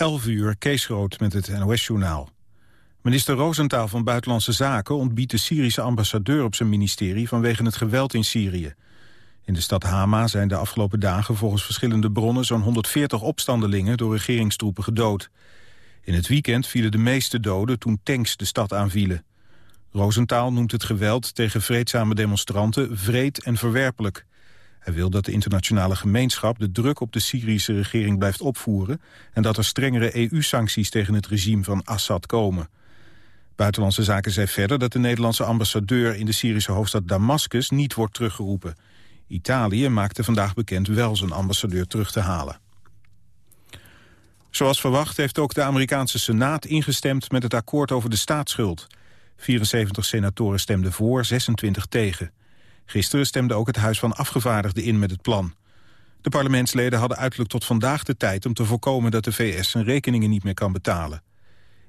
11 uur, Kees Rood met het NOS-journaal. Minister Roosentaal van Buitenlandse Zaken ontbiedt de Syrische ambassadeur op zijn ministerie vanwege het geweld in Syrië. In de stad Hama zijn de afgelopen dagen volgens verschillende bronnen zo'n 140 opstandelingen door regeringstroepen gedood. In het weekend vielen de meeste doden toen tanks de stad aanvielen. Roosentaal noemt het geweld tegen vreedzame demonstranten vreed en verwerpelijk. Hij wil dat de internationale gemeenschap de druk op de Syrische regering blijft opvoeren... en dat er strengere EU-sancties tegen het regime van Assad komen. Buitenlandse Zaken zei verder dat de Nederlandse ambassadeur... in de Syrische hoofdstad Damascus niet wordt teruggeroepen. Italië maakte vandaag bekend wel zijn ambassadeur terug te halen. Zoals verwacht heeft ook de Amerikaanse Senaat ingestemd met het akkoord over de staatsschuld. 74 senatoren stemden voor, 26 tegen. Gisteren stemde ook het Huis van Afgevaardigden in met het plan. De parlementsleden hadden uiterlijk tot vandaag de tijd om te voorkomen dat de VS zijn rekeningen niet meer kan betalen.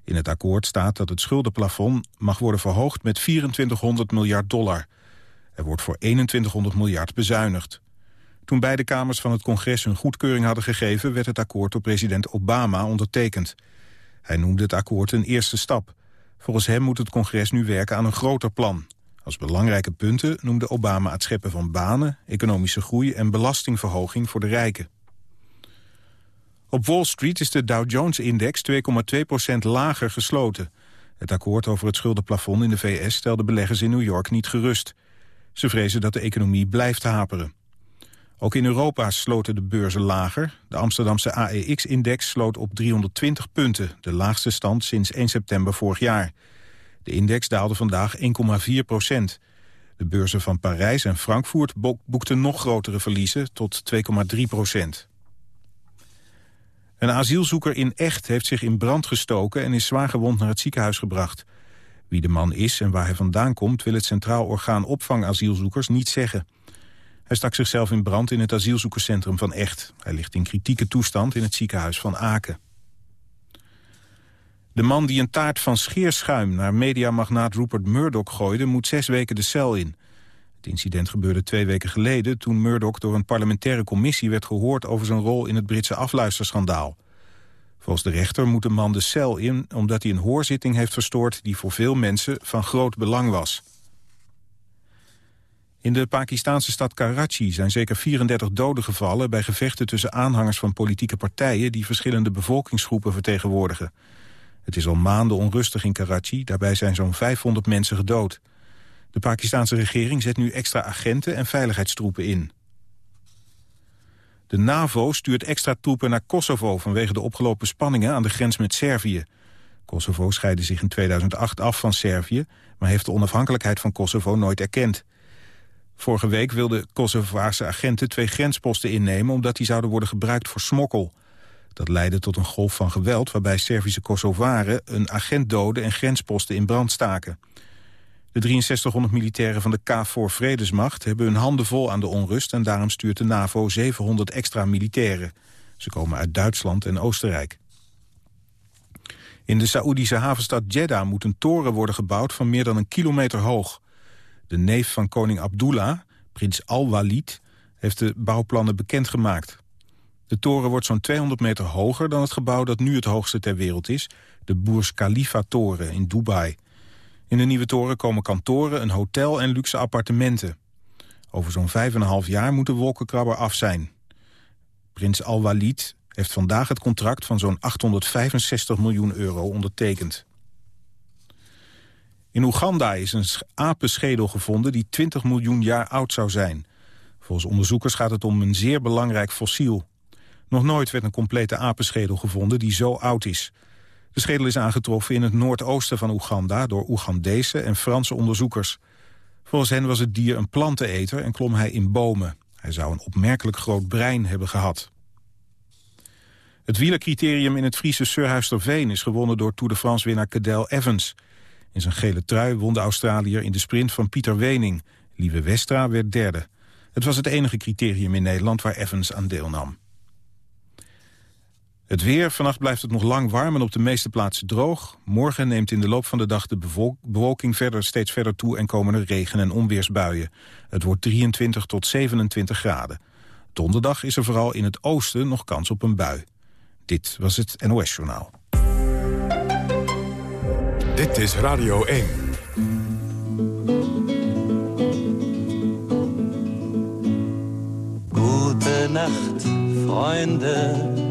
In het akkoord staat dat het schuldenplafond mag worden verhoogd met 2400 miljard dollar. Er wordt voor 2100 miljard bezuinigd. Toen beide kamers van het congres hun goedkeuring hadden gegeven... werd het akkoord door president Obama ondertekend. Hij noemde het akkoord een eerste stap. Volgens hem moet het congres nu werken aan een groter plan. Als belangrijke punten noemde Obama het scheppen van banen, economische groei en belastingverhoging voor de rijken. Op Wall Street is de Dow Jones-index 2,2% lager gesloten. Het akkoord over het schuldenplafond in de VS stelde beleggers in New York niet gerust. Ze vrezen dat de economie blijft haperen. Ook in Europa sloten de beurzen lager. De Amsterdamse AEX-index sloot op 320 punten, de laagste stand sinds 1 september vorig jaar. De index daalde vandaag 1,4 procent. De beurzen van Parijs en Frankfurt boekten nog grotere verliezen tot 2,3 procent. Een asielzoeker in Echt heeft zich in brand gestoken en is zwaar gewond naar het ziekenhuis gebracht. Wie de man is en waar hij vandaan komt wil het Centraal Orgaan Opvang Asielzoekers niet zeggen. Hij stak zichzelf in brand in het asielzoekerscentrum van Echt. Hij ligt in kritieke toestand in het ziekenhuis van Aken. De man die een taart van scheerschuim naar mediamagnaat Rupert Murdoch gooide... moet zes weken de cel in. Het incident gebeurde twee weken geleden... toen Murdoch door een parlementaire commissie werd gehoord... over zijn rol in het Britse afluisterschandaal. Volgens de rechter moet de man de cel in... omdat hij een hoorzitting heeft verstoord... die voor veel mensen van groot belang was. In de Pakistanse stad Karachi zijn zeker 34 doden gevallen... bij gevechten tussen aanhangers van politieke partijen... die verschillende bevolkingsgroepen vertegenwoordigen. Het is al maanden onrustig in Karachi, daarbij zijn zo'n 500 mensen gedood. De Pakistanse regering zet nu extra agenten en veiligheidstroepen in. De NAVO stuurt extra troepen naar Kosovo vanwege de opgelopen spanningen aan de grens met Servië. Kosovo scheidde zich in 2008 af van Servië, maar heeft de onafhankelijkheid van Kosovo nooit erkend. Vorige week wilden Kosovaarse agenten twee grensposten innemen omdat die zouden worden gebruikt voor smokkel. Dat leidde tot een golf van geweld waarbij Servische Kosovaren een agent doden en grensposten in brand staken. De 6300 militairen van de KFOR Vredesmacht hebben hun handen vol aan de onrust en daarom stuurt de NAVO 700 extra militairen. Ze komen uit Duitsland en Oostenrijk. In de Saoedische havenstad Jeddah moet een toren worden gebouwd van meer dan een kilometer hoog. De neef van koning Abdullah, prins Al-Walid, heeft de bouwplannen bekendgemaakt. De toren wordt zo'n 200 meter hoger dan het gebouw dat nu het hoogste ter wereld is, de Burj Khalifa-toren in Dubai. In de nieuwe toren komen kantoren, een hotel en luxe appartementen. Over zo'n 5,5 jaar moet de wolkenkrabber af zijn. Prins Al-Walid heeft vandaag het contract van zo'n 865 miljoen euro ondertekend. In Oeganda is een apenschedel gevonden die 20 miljoen jaar oud zou zijn. Volgens onderzoekers gaat het om een zeer belangrijk fossiel. Nog nooit werd een complete apenschedel gevonden die zo oud is. De schedel is aangetroffen in het noordoosten van Oeganda... door Oegandese en Franse onderzoekers. Volgens hen was het dier een planteneter en klom hij in bomen. Hij zou een opmerkelijk groot brein hebben gehad. Het wielercriterium in het Friese Surhuisterveen... is gewonnen door Tour de France-winnaar Cadel Evans. In zijn gele trui won de Australiër in de sprint van Pieter Wening. Lieve Westra werd derde. Het was het enige criterium in Nederland waar Evans aan deelnam. Het weer, vannacht blijft het nog lang warm en op de meeste plaatsen droog. Morgen neemt in de loop van de dag de bewolking verder steeds verder toe... en komen er regen- en onweersbuien. Het wordt 23 tot 27 graden. Donderdag is er vooral in het oosten nog kans op een bui. Dit was het NOS Journaal. Dit is Radio 1. Gute Nacht, Freunde.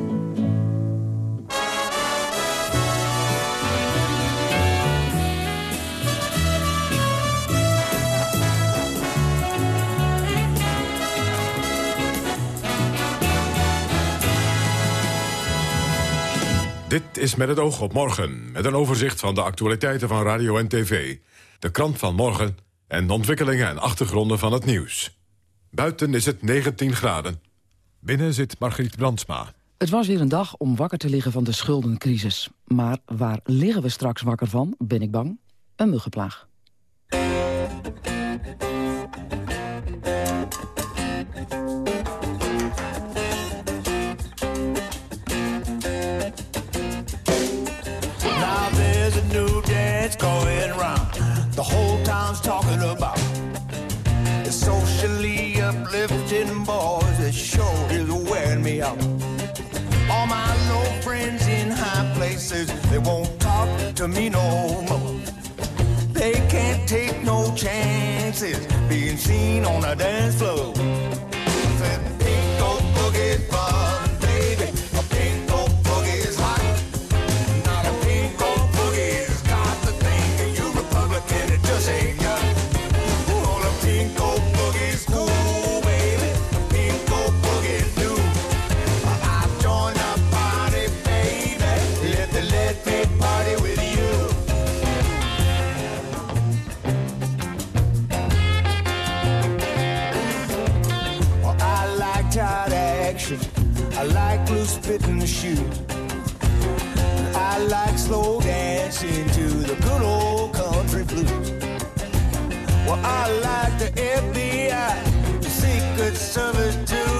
Dit is met het oog op morgen, met een overzicht van de actualiteiten van radio en tv. De krant van morgen en de ontwikkelingen en achtergronden van het nieuws. Buiten is het 19 graden. Binnen zit Margriet Brandsma. Het was weer een dag om wakker te liggen van de schuldencrisis. Maar waar liggen we straks wakker van, ben ik bang? Een muggenplaag. Dance going round. The whole town's talking about. It's socially uplifting boys. It sure is wearing me out. All my low friends in high places, they won't talk to me no more. They can't take no chances being seen on a dance floor. Said, "Pinko boogie's fun, I like slow dancing to the good old country blues. Well, I like the FBI, the Secret Service too.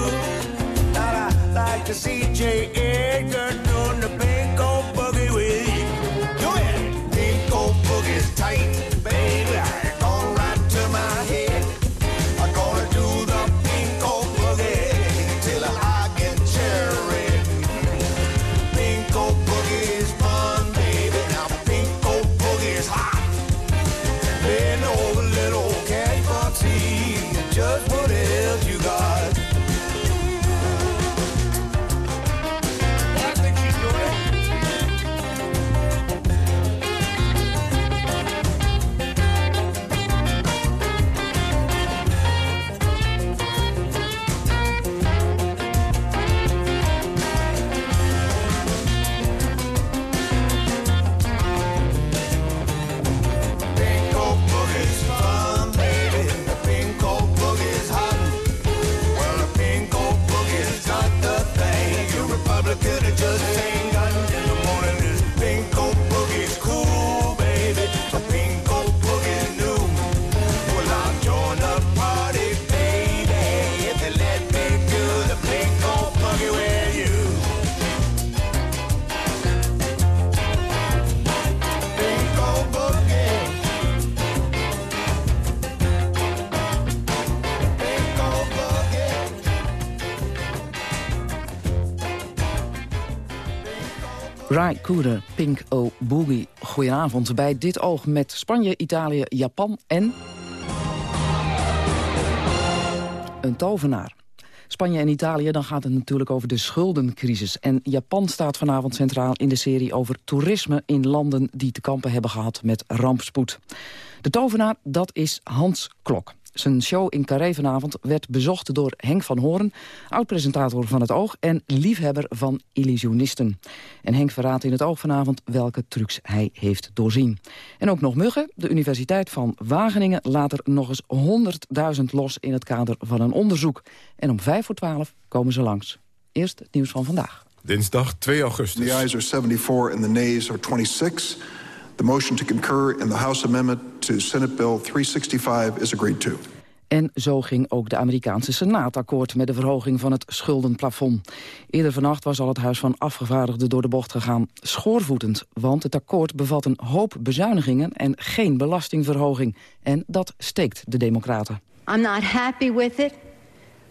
And I like to see J. Edgar doing the pinko Rai Pink O Boogie. Goedenavond bij Dit Oog met Spanje, Italië, Japan en... Een tovenaar. Spanje en Italië, dan gaat het natuurlijk over de schuldencrisis. En Japan staat vanavond centraal in de serie over toerisme... in landen die te kampen hebben gehad met rampspoed. De tovenaar, dat is Hans Klok. Zijn show in Carré vanavond werd bezocht door Henk van Hoorn... oud-presentator van Het Oog en liefhebber van illusionisten. En Henk verraadt in Het Oog vanavond welke trucs hij heeft doorzien. En ook nog muggen. De Universiteit van Wageningen laat er nog eens 100.000 los... in het kader van een onderzoek. En om 5 voor 12 komen ze langs. Eerst het nieuws van vandaag. Dinsdag 2 augustus. The ayes are 74 and the nays are 26. The motion to concur in the House amendment to Senate Bill 365 is agreed to. En zo ging ook de Amerikaanse Senaat akkoord met de verhoging van het schuldenplafond. Eerder vannacht was al het Huis van Afgevaardigden door de bocht gegaan. Schoorvoetend, want het akkoord bevat een hoop bezuinigingen en geen belastingverhoging. En dat steekt de democraten. I'm not happy with it,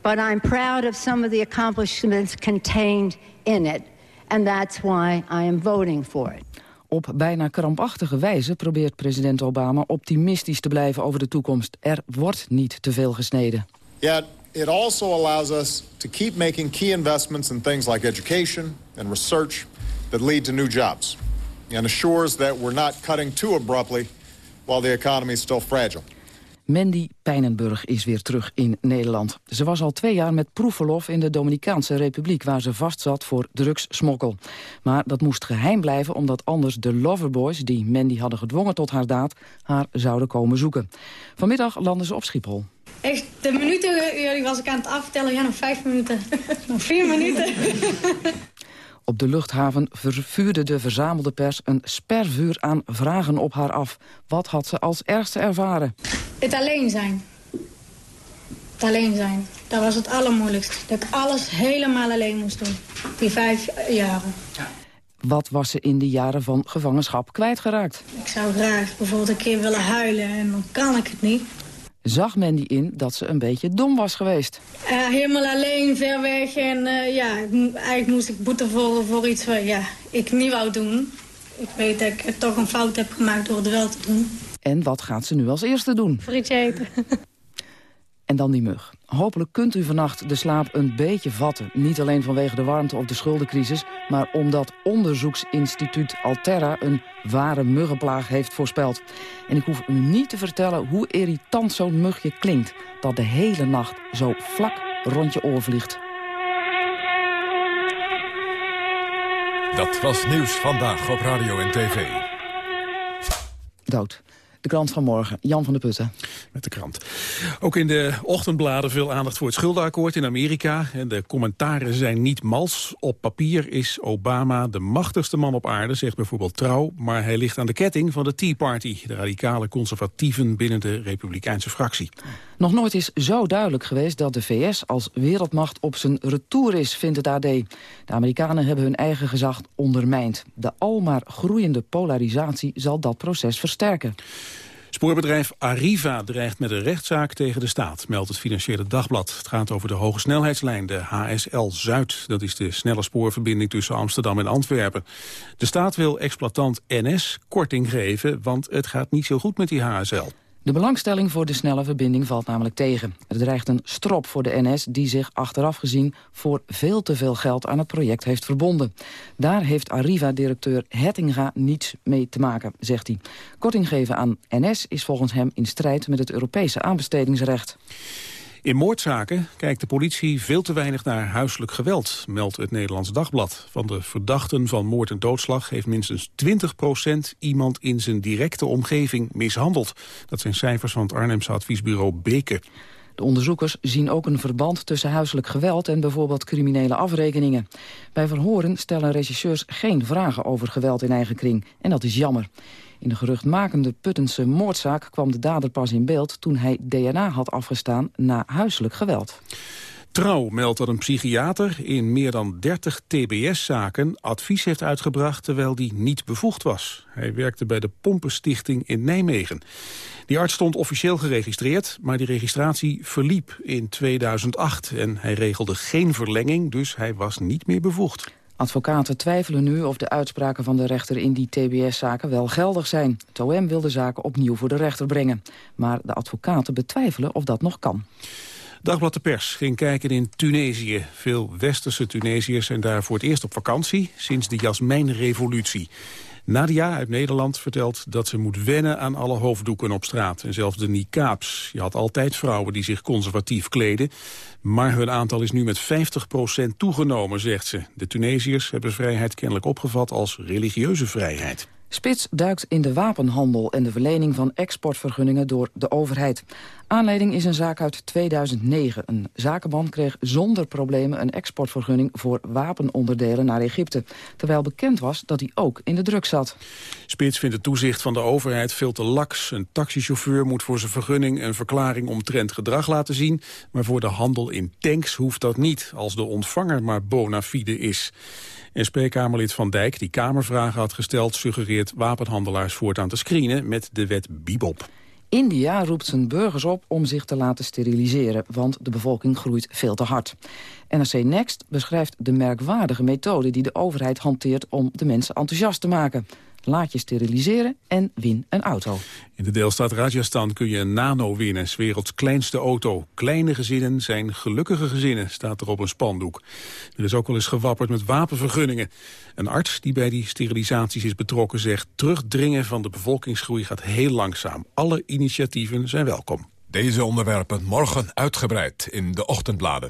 but I'm proud of some of the accomplishments contained in it. And that's why I am voting for it. Op bijna krampachtige wijze probeert president Obama optimistisch te blijven over de toekomst. Er wordt niet te veel gesneden. Yet it also allows us to keep making key investments in things like education and research that lead to new jobs. And assures that we're not cutting too abruptly while the economy is still fragile. Mandy Pijnenburg is weer terug in Nederland. Ze was al twee jaar met proefverlof in de Dominicaanse Republiek... waar ze vastzat voor drugssmokkel. Maar dat moest geheim blijven omdat anders de Loverboys... die Mandy hadden gedwongen tot haar daad, haar zouden komen zoeken. Vanmiddag landen ze op Schiphol. Echt, de minuten jullie was ik aan het aftellen. Ja, nog vijf minuten. nog vier minuten. Op de luchthaven vervuurde de verzamelde pers een spervuur aan vragen op haar af. Wat had ze als ergste ervaren? Het alleen zijn. Het alleen zijn. Dat was het allermoeilijkst. Dat ik alles helemaal alleen moest doen. Die vijf jaren. Wat was ze in de jaren van gevangenschap kwijtgeraakt? Ik zou graag bijvoorbeeld een keer willen huilen en dan kan ik het niet. Zag Mandy in dat ze een beetje dom was geweest? Uh, helemaal alleen, ver weg. En uh, ja, eigenlijk moest ik boete volgen voor iets wat ja, ik niet wou doen. Ik weet dat ik toch een fout heb gemaakt door het wel te doen. En wat gaat ze nu als eerste doen? Frietje eten. En dan die mug. Hopelijk kunt u vannacht de slaap een beetje vatten. Niet alleen vanwege de warmte of de schuldencrisis... maar omdat onderzoeksinstituut Alterra een ware muggenplaag heeft voorspeld. En ik hoef u niet te vertellen hoe irritant zo'n mugje klinkt... dat de hele nacht zo vlak rond je oor vliegt. Dat was Nieuws Vandaag op Radio en TV. Dood. De krant van morgen, Jan van der Putten. Met de krant. Ook in de ochtendbladen veel aandacht voor het schuldenakkoord in Amerika. En de commentaren zijn niet mals. Op papier is Obama de machtigste man op aarde, zegt bijvoorbeeld Trouw. Maar hij ligt aan de ketting van de Tea Party. De radicale conservatieven binnen de republikeinse fractie. Nog nooit is zo duidelijk geweest dat de VS als wereldmacht op zijn retour is, vindt het AD. De Amerikanen hebben hun eigen gezag ondermijnd. De almaar groeiende polarisatie zal dat proces versterken. Spoorbedrijf Arriva dreigt met een rechtszaak tegen de staat, meldt het Financiële Dagblad. Het gaat over de hoge snelheidslijn, de HSL Zuid. Dat is de snelle spoorverbinding tussen Amsterdam en Antwerpen. De staat wil exploitant NS korting geven, want het gaat niet zo goed met die HSL. De belangstelling voor de snelle verbinding valt namelijk tegen. Er dreigt een strop voor de NS die zich achteraf gezien... voor veel te veel geld aan het project heeft verbonden. Daar heeft Arriva-directeur Hettinga niets mee te maken, zegt hij. Korting geven aan NS is volgens hem in strijd met het Europese aanbestedingsrecht. In moordzaken kijkt de politie veel te weinig naar huiselijk geweld, meldt het Nederlands Dagblad. Van de verdachten van moord en doodslag heeft minstens 20% iemand in zijn directe omgeving mishandeld. Dat zijn cijfers van het Arnhemse adviesbureau Beke. De onderzoekers zien ook een verband tussen huiselijk geweld en bijvoorbeeld criminele afrekeningen. Bij verhoren stellen regisseurs geen vragen over geweld in eigen kring. En dat is jammer. In de geruchtmakende Puttense moordzaak kwam de dader pas in beeld... toen hij DNA had afgestaan na huiselijk geweld. Trouw meldt dat een psychiater in meer dan 30 TBS-zaken advies heeft uitgebracht terwijl die niet bevoegd was. Hij werkte bij de Pompenstichting in Nijmegen. Die arts stond officieel geregistreerd, maar die registratie verliep in 2008 en hij regelde geen verlenging, dus hij was niet meer bevoegd. Advocaten twijfelen nu of de uitspraken van de rechter in die TBS-zaken wel geldig zijn. Het OM wil de zaken opnieuw voor de rechter brengen. Maar de advocaten betwijfelen of dat nog kan. Dagblad de Pers ging kijken in Tunesië. Veel westerse Tunesiërs zijn daar voor het eerst op vakantie sinds de Jasmijnrevolutie. Nadia uit Nederland vertelt dat ze moet wennen aan alle hoofddoeken op straat. En zelfs de niqabs. Je had altijd vrouwen die zich conservatief kleden. Maar hun aantal is nu met 50% toegenomen, zegt ze. De Tunesiërs hebben vrijheid kennelijk opgevat als religieuze vrijheid. Spits duikt in de wapenhandel en de verlening van exportvergunningen door de overheid. Aanleiding is een zaak uit 2009. Een zakenman kreeg zonder problemen een exportvergunning voor wapenonderdelen naar Egypte. Terwijl bekend was dat hij ook in de druk zat. Spits vindt het toezicht van de overheid veel te laks. Een taxichauffeur moet voor zijn vergunning een verklaring omtrent gedrag laten zien. Maar voor de handel in tanks hoeft dat niet, als de ontvanger maar bona fide is. SP-Kamerlid Van Dijk, die Kamervragen had gesteld... suggereert wapenhandelaars voortaan te screenen met de wet Bibop. India roept zijn burgers op om zich te laten steriliseren... want de bevolking groeit veel te hard. NRC Next beschrijft de merkwaardige methode die de overheid hanteert... om de mensen enthousiast te maken laat je steriliseren en win een auto. In de deelstaat Rajasthan kun je een Nano winnen, werelds kleinste auto. Kleine gezinnen zijn gelukkige gezinnen, staat er op een spandoek. Er is ook wel eens gewapperd met wapenvergunningen. Een arts die bij die sterilisaties is betrokken zegt... terugdringen van de bevolkingsgroei gaat heel langzaam. Alle initiatieven zijn welkom. Deze onderwerpen morgen uitgebreid in de ochtendbladen.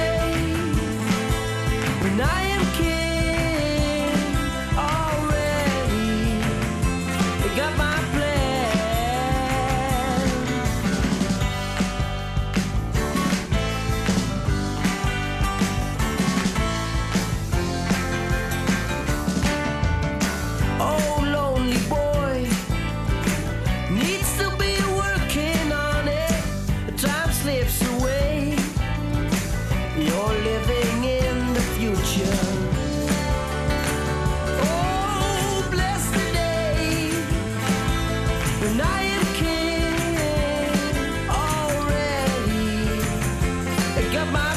got my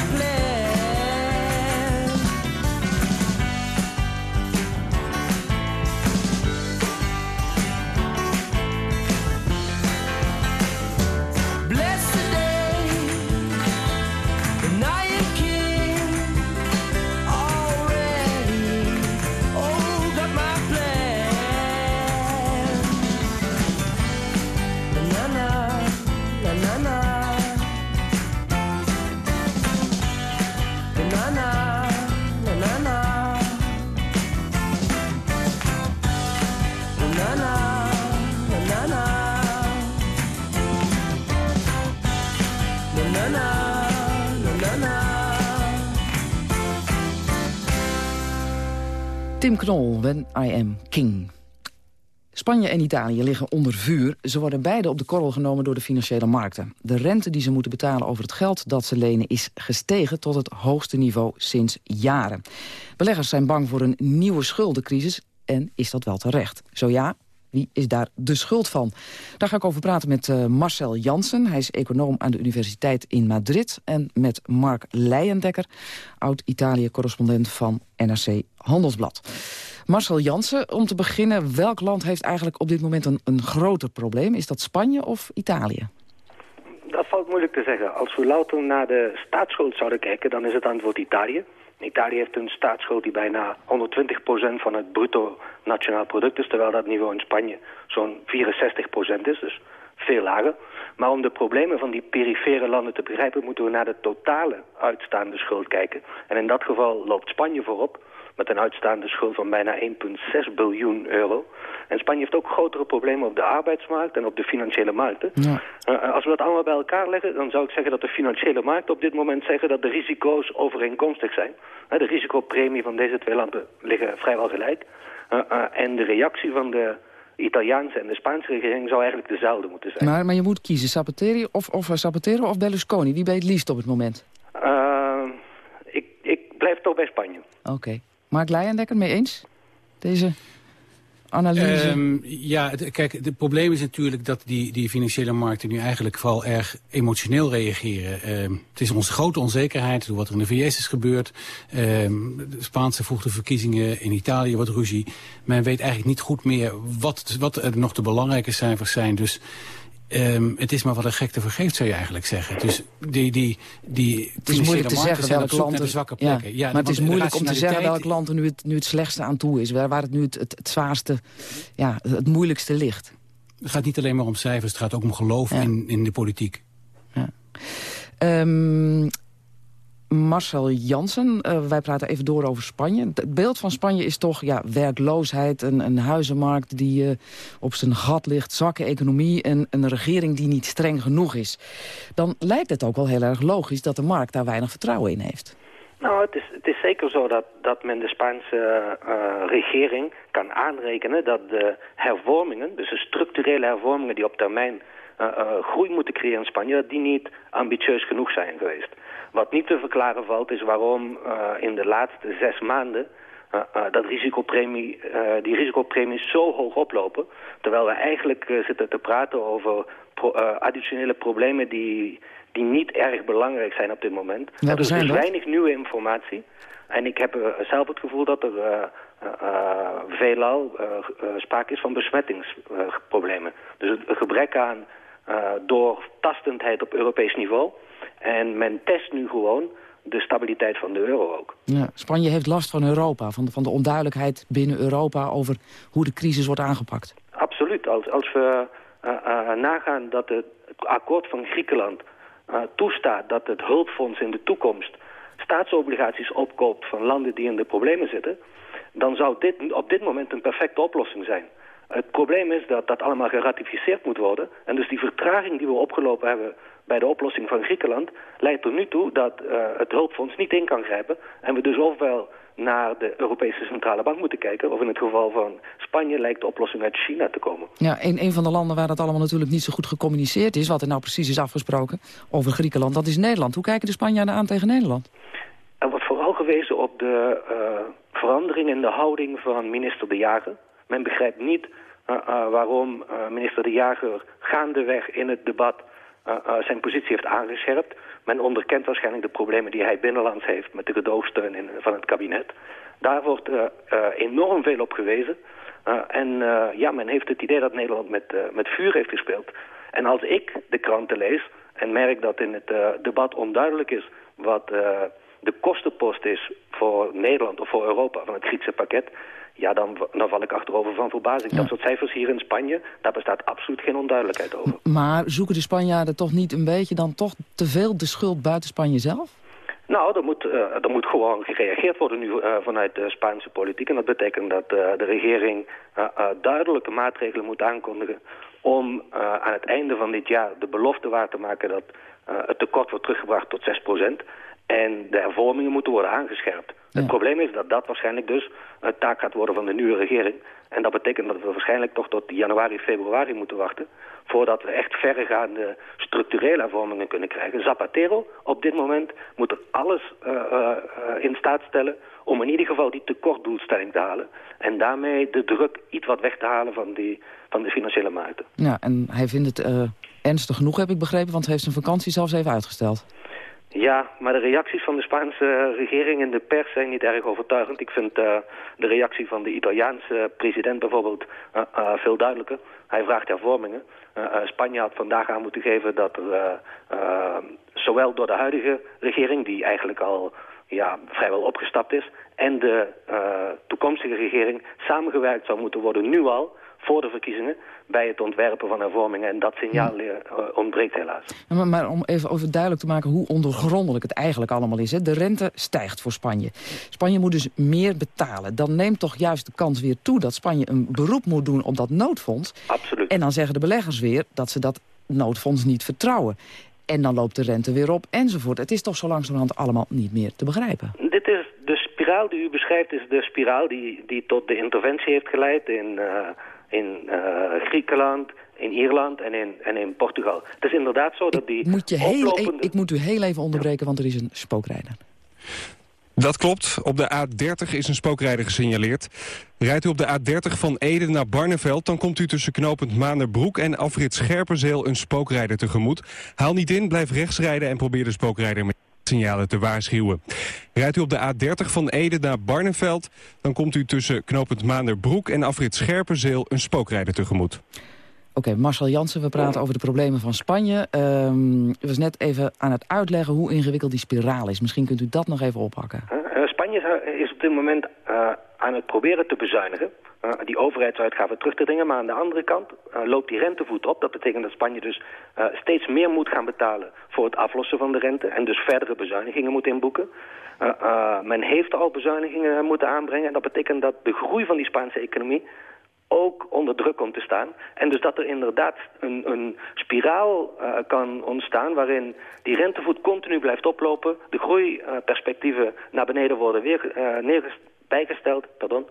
Knol, When I Am King. Spanje en Italië liggen onder vuur. Ze worden beide op de korrel genomen door de financiële markten. De rente die ze moeten betalen over het geld dat ze lenen... is gestegen tot het hoogste niveau sinds jaren. Beleggers zijn bang voor een nieuwe schuldencrisis. En is dat wel terecht? Zo ja, wie is daar de schuld van? Daar ga ik over praten met uh, Marcel Jansen. Hij is econoom aan de Universiteit in Madrid. En met Mark Leijendekker, oud-Italië-correspondent van NRC Handelsblad. Marcel Jansen, om te beginnen, welk land heeft eigenlijk op dit moment een, een groter probleem? Is dat Spanje of Italië? Dat valt moeilijk te zeggen. Als we louter naar de staatsschuld zouden kijken, dan is het antwoord Italië. Italië heeft een staatsschuld die bijna 120% van het bruto nationaal product is, terwijl dat niveau in Spanje zo'n 64% is, dus veel lager. Maar om de problemen van die perifere landen te begrijpen, moeten we naar de totale uitstaande schuld kijken. En in dat geval loopt Spanje voorop met een uitstaande schuld van bijna 1,6 biljoen euro. En Spanje heeft ook grotere problemen op de arbeidsmarkt en op de financiële markten. Ja. Uh, als we dat allemaal bij elkaar leggen, dan zou ik zeggen dat de financiële markten op dit moment zeggen dat de risico's overeenkomstig zijn. Uh, de risicopremie van deze twee landen liggen vrijwel gelijk. Uh, en de reactie van de Italiaanse en de Spaanse regering zou eigenlijk dezelfde moeten zijn. Maar, maar je moet kiezen, Zapatero of, of, Zapatero of Berlusconi. Wie ben je het liefst op het moment? ik, ik blijf toch bij Spanje. Oké. Mark Leijendekker, mee eens? Deze analyse? Um, ja, kijk, het probleem is natuurlijk dat die, die financiële markten nu eigenlijk vooral erg emotioneel reageren. Um, het is onze grote onzekerheid door wat er in de VS is gebeurd. Um, de Spaanse vroegde verkiezingen in Italië, wat ruzie. Men weet eigenlijk niet goed meer wat, wat er nog de belangrijke cijfers zijn. Dus Ehm, het is maar wat een gekte vergeeft, zou je eigenlijk zeggen. Dus die, die, die het is moeilijk te zeggen welke landen de zwakke plekken. Ja, ja maar het is moeilijk om te zeggen welk land er nu het, nu het slechtste aan toe is. Waar, waar het nu het, het, het zwaarste, ja, het moeilijkste ligt. Het gaat niet alleen maar om cijfers, het gaat ook om geloof in, in de politiek. Ja. Um, Marcel Jansen. Uh, wij praten even door over Spanje. Het beeld van Spanje is toch ja, werkloosheid, een, een huizenmarkt die uh, op zijn gat ligt, zwakke economie en een regering die niet streng genoeg is. Dan lijkt het ook wel heel erg logisch dat de markt daar weinig vertrouwen in heeft. Nou, het is, het is zeker zo dat, dat men de Spaanse uh, regering kan aanrekenen dat de hervormingen, dus de structurele hervormingen die op termijn groei moeten creëren in Spanje, dat die niet ambitieus genoeg zijn geweest. Wat niet te verklaren valt is waarom uh, in de laatste zes maanden uh, uh, dat risicopremie, die risicopremies zo hoog oplopen. Terwijl we eigenlijk zitten te praten over pro additionele problemen die, die niet erg belangrijk zijn op dit moment. Ja, er is dus weinig nieuwe informatie. En ik heb zelf het gevoel dat er veelal sprake is van besmettingsproblemen. dus het gebrek aan doortastendheid op Europees niveau... En men test nu gewoon de stabiliteit van de euro ook. Ja, Spanje heeft last van Europa, van de, van de onduidelijkheid binnen Europa... over hoe de crisis wordt aangepakt. Absoluut. Als, als we uh, uh, nagaan dat het akkoord van Griekenland uh, toestaat... dat het hulpfonds in de toekomst staatsobligaties opkoopt van landen die in de problemen zitten... dan zou dit op dit moment een perfecte oplossing zijn. Het probleem is dat dat allemaal geratificeerd moet worden. En dus die vertraging die we opgelopen hebben bij de oplossing van Griekenland... leidt er nu toe dat uh, het hulpfonds niet in kan grijpen. En we dus ofwel naar de Europese Centrale Bank moeten kijken... of in het geval van Spanje lijkt de oplossing uit China te komen. Ja, een, een van de landen waar dat allemaal natuurlijk niet zo goed gecommuniceerd is... wat er nou precies is afgesproken over Griekenland, dat is Nederland. Hoe kijken de Spanjaarden aan tegen Nederland? Er wordt vooral gewezen op de uh, verandering in de houding van minister De Jager. Men begrijpt niet uh, uh, waarom minister De Jager gaandeweg in het debat zijn positie heeft aangescherpt. Men onderkent waarschijnlijk de problemen die hij binnenlands heeft met de gedoogsteun in, van het kabinet. Daar wordt enorm veel op gewezen. en ja, men heeft het idee dat Nederland met, met vuur heeft gespeeld. En als ik de kranten lees en merk dat in het debat onduidelijk is wat de kostenpost is voor Nederland of voor Europa van het Griekse pakket ja, dan, dan val ik achterover van verbazing. Dat soort cijfers hier in Spanje, daar bestaat absoluut geen onduidelijkheid over. Maar zoeken de Spanjaarden toch niet een beetje dan toch te veel de schuld buiten Spanje zelf? Nou, er moet, uh, er moet gewoon gereageerd worden nu uh, vanuit de Spaanse politiek. En dat betekent dat uh, de regering duidelijke maatregelen moet aankondigen... om aan het einde van dit jaar de belofte waar te maken dat het tekort wordt teruggebracht tot 6 en de hervormingen moeten worden aangescherpt. Ja. Het probleem is dat dat waarschijnlijk dus een taak gaat worden van de nieuwe regering. En dat betekent dat we waarschijnlijk toch tot januari, februari moeten wachten... voordat we echt verregaande structurele hervormingen kunnen krijgen. Zapatero op dit moment moet er alles uh, uh, in staat stellen... om in ieder geval die tekortdoelstelling te halen. En daarmee de druk iets wat weg te halen van, die, van de financiële markten. Ja, en hij vindt het uh, ernstig genoeg, heb ik begrepen... want hij heeft zijn vakantie zelfs even uitgesteld. Ja, maar de reacties van de Spaanse regering en de pers zijn niet erg overtuigend. Ik vind uh, de reactie van de Italiaanse president bijvoorbeeld uh, uh, veel duidelijker. Hij vraagt hervormingen. Spanje had vandaag aan moeten geven dat er zowel door de huidige regering, die eigenlijk al ja, vrijwel opgestapt is, en de toekomstige regering samengewerkt zou moeten worden nu al voor de verkiezingen bij het ontwerpen van hervormingen. En dat signaal uh, ontbreekt helaas. Maar, maar, om even over duidelijk te maken hoe ondergrondelijk het eigenlijk allemaal is. Hè. De rente stijgt voor Spanje. Spanje moet dus meer betalen. Dan neemt toch juist de kans weer toe dat Spanje een beroep moet doen op dat noodfonds. Absoluut. En dan zeggen de beleggers weer dat ze dat noodfonds niet vertrouwen. En dan loopt de rente weer op enzovoort. Het is toch zo langzamerhand allemaal niet meer te begrijpen. Dit is de spiraal die u beschrijft, is de spiraal die, die tot de interventie heeft geleid in... Uh in uh, Griekenland, in Ierland en in, en in Portugal. Het is inderdaad zo dat die ik moet, je heel, oplopende... ik, ik, moet u heel even onderbreken, want er is een spookrijder. Dat klopt. Op de A30 is een spookrijder gesignaleerd. Rijdt u op de A30 van Ede naar Barneveld... dan komt u tussen knooppunt Maanderbroek en afrit Scherpenzeel een spookrijder tegemoet. Haal niet in, blijf rechts rijden en probeer de spookrijder met signalen te waarschuwen. Rijdt u op de A30 van Ede naar Barneveld... dan komt u tussen knooppunt Maanderbroek en afrit Scherpenzeel een spookrijder tegemoet. Oké, Marcel Jansen, we praten over de problemen van Spanje. Um, u was net even aan het uitleggen hoe ingewikkeld die spiraal is. Misschien kunt u dat nog even oppakken. Spanje is op dit moment uh, aan het proberen te bezuinigen. Uh, die overheidsuitgaven terug te dringen. Maar aan de andere kant loopt die rentevoet op. Dat betekent dat Spanje dus steeds meer moet gaan betalen voor het aflossen van de rente. En dus verdere bezuinigingen moet inboeken. men heeft al bezuinigingen moeten aanbrengen. En dat betekent dat de groei van die Spaanse economie ook onder druk komt te staan. En dus dat er inderdaad een, een spiraal uh, kan ontstaan... waarin die rentevoet continu blijft oplopen... de groeiperspectieven naar beneden worden weer uh, bijgesteld... Pardon,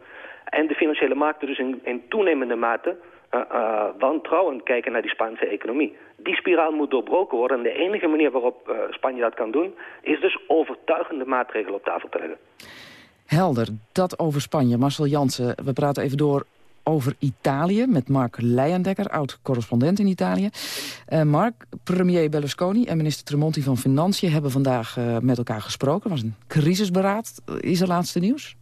en de financiële markten dus in, in toenemende mate... Uh, wantrouwend kijken naar die Spaanse economie. Die spiraal moet doorbroken worden. En de enige manier waarop Spanje dat kan doen... is dus overtuigende maatregelen op tafel te leggen. Helder, dat over Spanje. Marcel Jansen, we praten even door over Italië met Mark Leijendekker, oud-correspondent in Italië. Uh, Mark, premier Berlusconi en minister Tremonti van Financiën... hebben vandaag uh, met elkaar gesproken. Er was een crisisberaad. Is er laatste nieuws?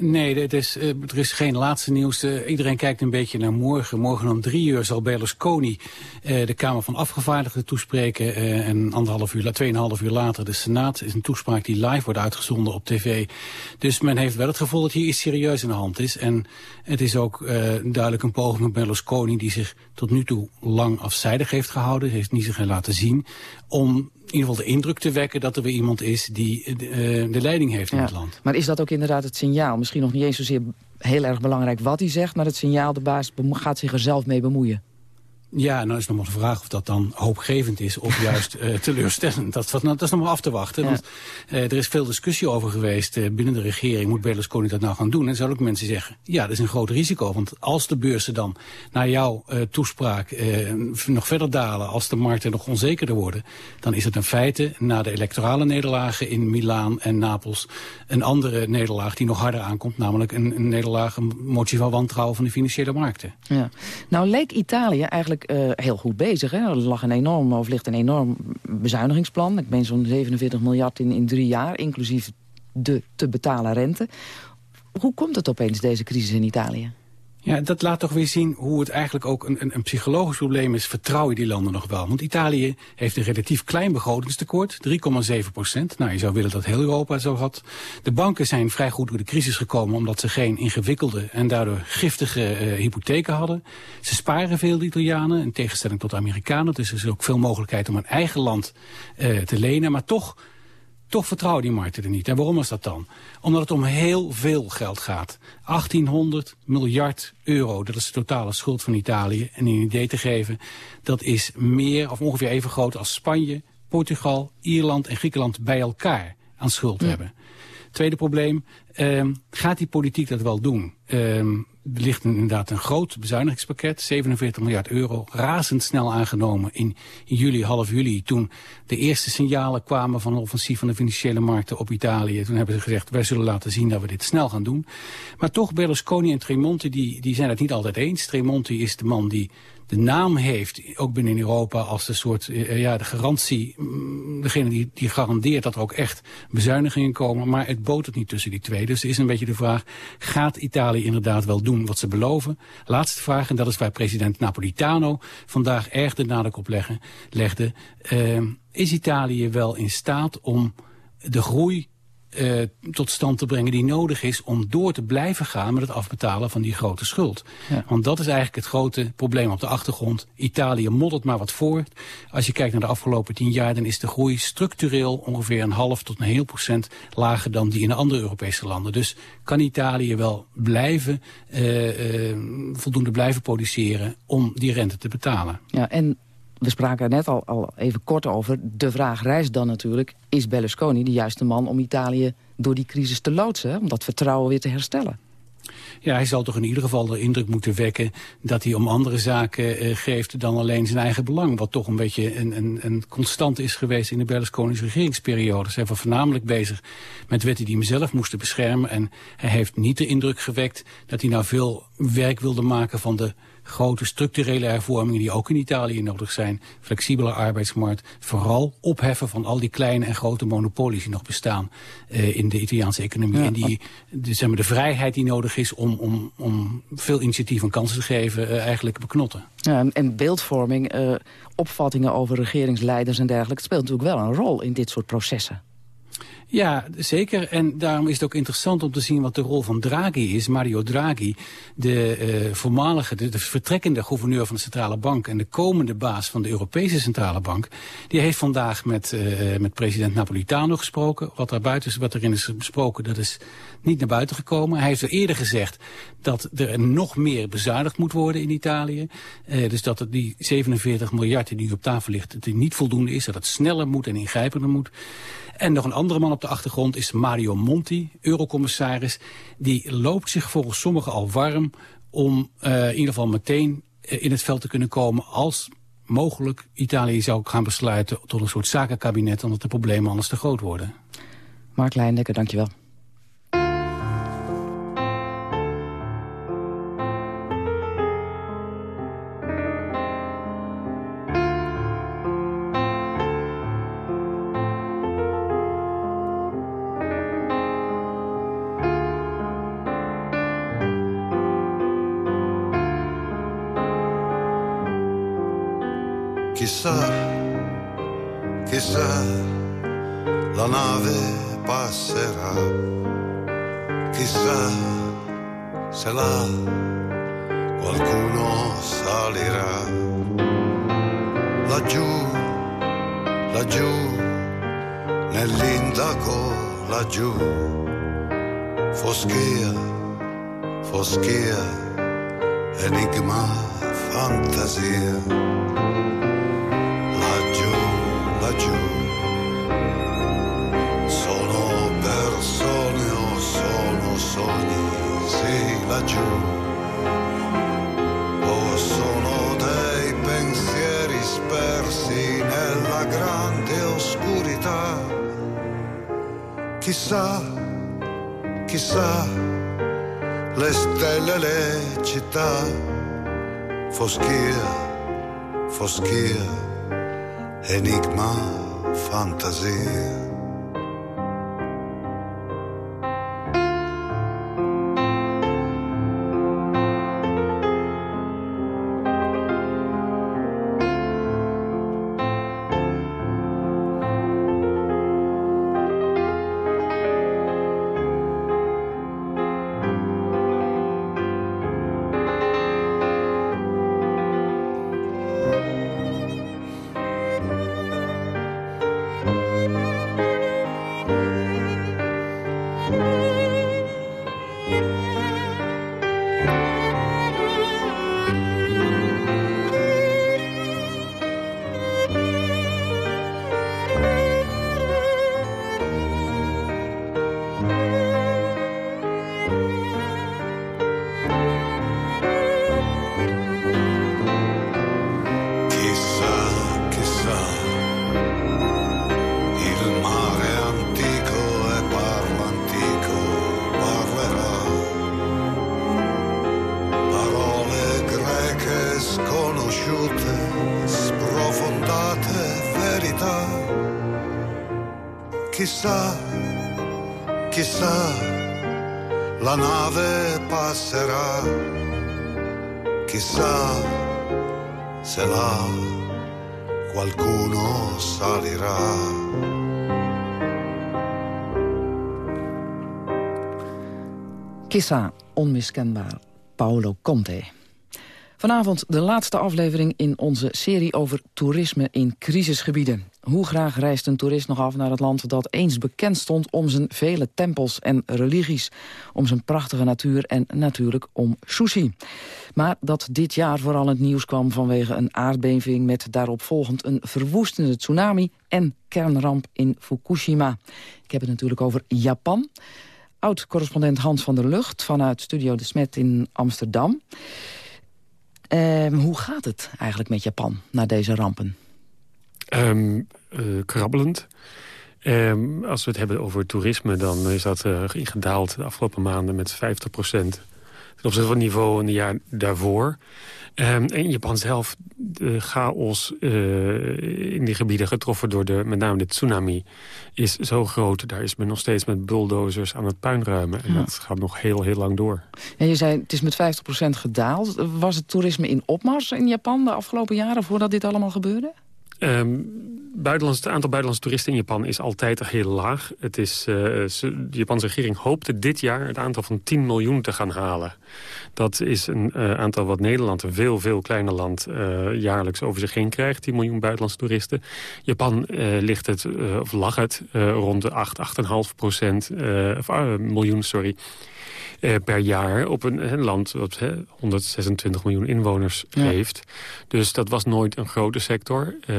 Nee, het is, uh, er is geen laatste nieuws. Uh, iedereen kijkt een beetje naar morgen. Morgen om drie uur zal Berlusconi uh, de Kamer van Afgevaardigden toespreken. en anderhalf uur, tweeënhalf uur later de Senaat. is een toespraak die live wordt uitgezonden op tv. Dus men heeft wel het gevoel dat hier iets serieus in de hand is. En het is ook duidelijk een poging van Berlusconi... die zich tot nu toe lang afzijdig heeft gehouden. heeft niet zich laten zien. Om ieder geval de indruk te wekken dat er weer iemand is die uh, de leiding heeft in het land. Maar is dat ook inderdaad het signaal? Misschien nog niet eens zozeer heel erg belangrijk wat hij zegt... maar het signaal, de baas gaat zich er zelf mee bemoeien. Ja, nou is nog maar de vraag of dat dan hoopgevend is of juist uh, teleurstellend. Dat, dat, dat, is nog maar af te wachten. Ja. Want uh, er is veel discussie over geweest uh, binnen de regering. Moet Berlusconi dat nou gaan doen? En zouden ook mensen zeggen, ja, dat is een groot risico. Want als de beurzen dan naar jouw toespraak nog verder dalen... als de markten nog onzekerder worden... dan is het een feite na de electorale nederlagen in Milaan en Napels... een andere nederlaag die nog harder aankomt. Namelijk een, een nederlaag, een motie van wantrouwen van de financiële markten. Ja. Nou leek Italië eigenlijk uh, heel goed bezig. Hè? Er lag een enorm, of ligt een enorm bezuinigingsplan. Ik ben zo'n 47 miljard in, in drie jaar, inclusief de te betalen rente. Hoe komt het opeens, deze crisis in Italië? Ja, dat laat toch weer zien hoe het eigenlijk ook een, een, een, psychologisch probleem is. Vertrouw je die landen nog wel? Want Italië heeft een relatief klein begrotingstekort, 3,7 procent. Nou, je zou willen dat heel Europa zo had. De banken zijn vrij goed door de crisis gekomen... omdat ze geen ingewikkelde en daardoor giftige uh, hypotheken hadden. Ze sparen veel, de Italianen, in tegenstelling tot de Amerikanen. Dus er is ook veel mogelijkheid om een eigen land uh, te lenen. Maar toch toch vertrouwen die markten er niet. En waarom is dat dan? Omdat het om heel veel geld gaat. 1800 miljard euro, dat is de totale schuld van Italië. En een idee te geven, dat is meer of ongeveer even groot als Spanje, Portugal, Ierland en Griekenland bij elkaar aan schuld hebben. Tweede probleem, gaat die politiek dat wel doen? Um, er ligt inderdaad een groot bezuinigingspakket, 47 miljard euro, razendsnel aangenomen in, in juli, half juli, toen de eerste signalen kwamen van een offensief van de financiële markten op Italië. Toen hebben ze gezegd, wij zullen laten zien dat we dit snel gaan doen. Maar toch, Berlusconi en Tremonti, die, die zijn het niet altijd eens. Tremonti is de man die de naam heeft, ook binnen Europa, als de soort, uh, ja, de garantie, mm, degene die, die garandeert dat er ook echt bezuinigingen komen, maar het botert niet tussen die twee. Dus er is een beetje de vraag, gaat Italië inderdaad wel doen wat ze beloven? Laatste vraag, en dat is waar president Napolitano vandaag erg de nadruk op leggen, legde. Uh, is Italië wel in staat om de groei uh, tot stand te brengen die nodig is om door te blijven gaan met het afbetalen van die grote schuld. Ja. Want dat is eigenlijk het grote probleem op de achtergrond. Italië moddert maar wat voort. Als je kijkt naar de afgelopen tien jaar, dan is de groei structureel ongeveer een half tot een heel procent lager dan die in de andere Europese landen. Dus kan Italië wel blijven, uh, uh, voldoende blijven produceren om die rente te betalen. Ja, en we spraken er net al, even kort over. De vraag reist dan natuurlijk, is Berlusconi de juiste man om Italië door die crisis te loodsen? Om dat vertrouwen weer te herstellen? Ja, hij zal toch in ieder geval de indruk moeten wekken... dat hij om andere zaken uh, geeft dan alleen zijn eigen belang. Wat toch een beetje een, een, een constant is geweest in de Berlusconi's regeringsperiode. Ze was voornamelijk bezig met wetten die hem zelf moesten beschermen. En hij heeft niet de indruk gewekt dat hij nou veel werk wilde maken van de grote structurele hervormingen die ook in Italië nodig zijn. Flexibele arbeidsmarkt. Vooral opheffen van al die kleine en grote monopolies die nog bestaan uh, in de Italiaanse economie. Ja. En die, de, zeg maar, de vrijheid die nodig is om, om, om veel initiatief en kansen te geven uh, eigenlijk beknotten. Ja, en beeldvorming, uh, opvattingen over regeringsleiders en dergelijke... speelt natuurlijk wel een rol in dit soort processen. Ja, zeker. En daarom is het ook interessant om te zien wat de rol van Draghi is. Mario Draghi, de uh, voormalige, de, de, vertrekkende gouverneur van de Centrale Bank... en de komende baas van de Europese Centrale Bank... die heeft vandaag met, uh, met president Napolitano gesproken. Wat, daar buiten, wat erin is besproken, dat is niet naar buiten gekomen. Hij heeft er eerder gezegd dat er nog meer bezuinigd moet worden in Italië. Uh, dus dat die 47 miljard die nu op tafel ligt, dat die niet voldoende is. Dat het sneller moet en ingrijpender moet. En nog een andere man op de achtergrond is Mario Monti, eurocommissaris. Die loopt zich volgens sommigen al warm om uh, in ieder geval meteen uh, in het veld te kunnen komen als mogelijk Italië zou gaan besluiten tot een soort zakenkabinet omdat de problemen anders te groot worden. Mark Leijndekker, dankjewel. you. Kissa, onmiskenbaar, Paolo Conte. Vanavond de laatste aflevering in onze serie over toerisme in crisisgebieden. Hoe graag reist een toerist nog af naar het land dat eens bekend stond om zijn vele tempels en religies, om zijn prachtige natuur en natuurlijk om sushi. Maar dat dit jaar vooral het nieuws kwam vanwege een aardbeving met daarop volgend een verwoestende tsunami en kernramp in Fukushima. Ik heb het natuurlijk over Japan. Oud-correspondent Hans van der Lucht vanuit Studio De Smet in Amsterdam. Uh, hoe gaat het eigenlijk met Japan na deze rampen? Um, uh, krabbelend. Um, als we het hebben over toerisme, dan is dat uh, gedaald de afgelopen maanden met 50 procent. Ten opzichte van het niveau in het jaar daarvoor. Um, en Japan zelf, de chaos uh, in die gebieden getroffen door de, met name de tsunami, is zo groot. Daar is men nog steeds met bulldozers aan het puinruimen. En ja. dat gaat nog heel, heel lang door. En je zei, het is met 50% gedaald. Was het toerisme in opmars in Japan de afgelopen jaren voordat dit allemaal gebeurde? Um, het aantal buitenlandse toeristen in Japan is altijd heel laag. Het is, uh, de Japanse regering hoopte dit jaar het aantal van 10 miljoen te gaan halen. Dat is een uh, aantal wat Nederland, een veel, veel kleiner land, uh, jaarlijks over zich heen krijgt. 10 miljoen buitenlandse toeristen. Japan ligt het, of lag het rond de 8, 8,5 procent, of miljoen, sorry. Uh, per jaar op een, een land dat 126 miljoen inwoners ja. heeft. Dus dat was nooit een grote sector. Uh,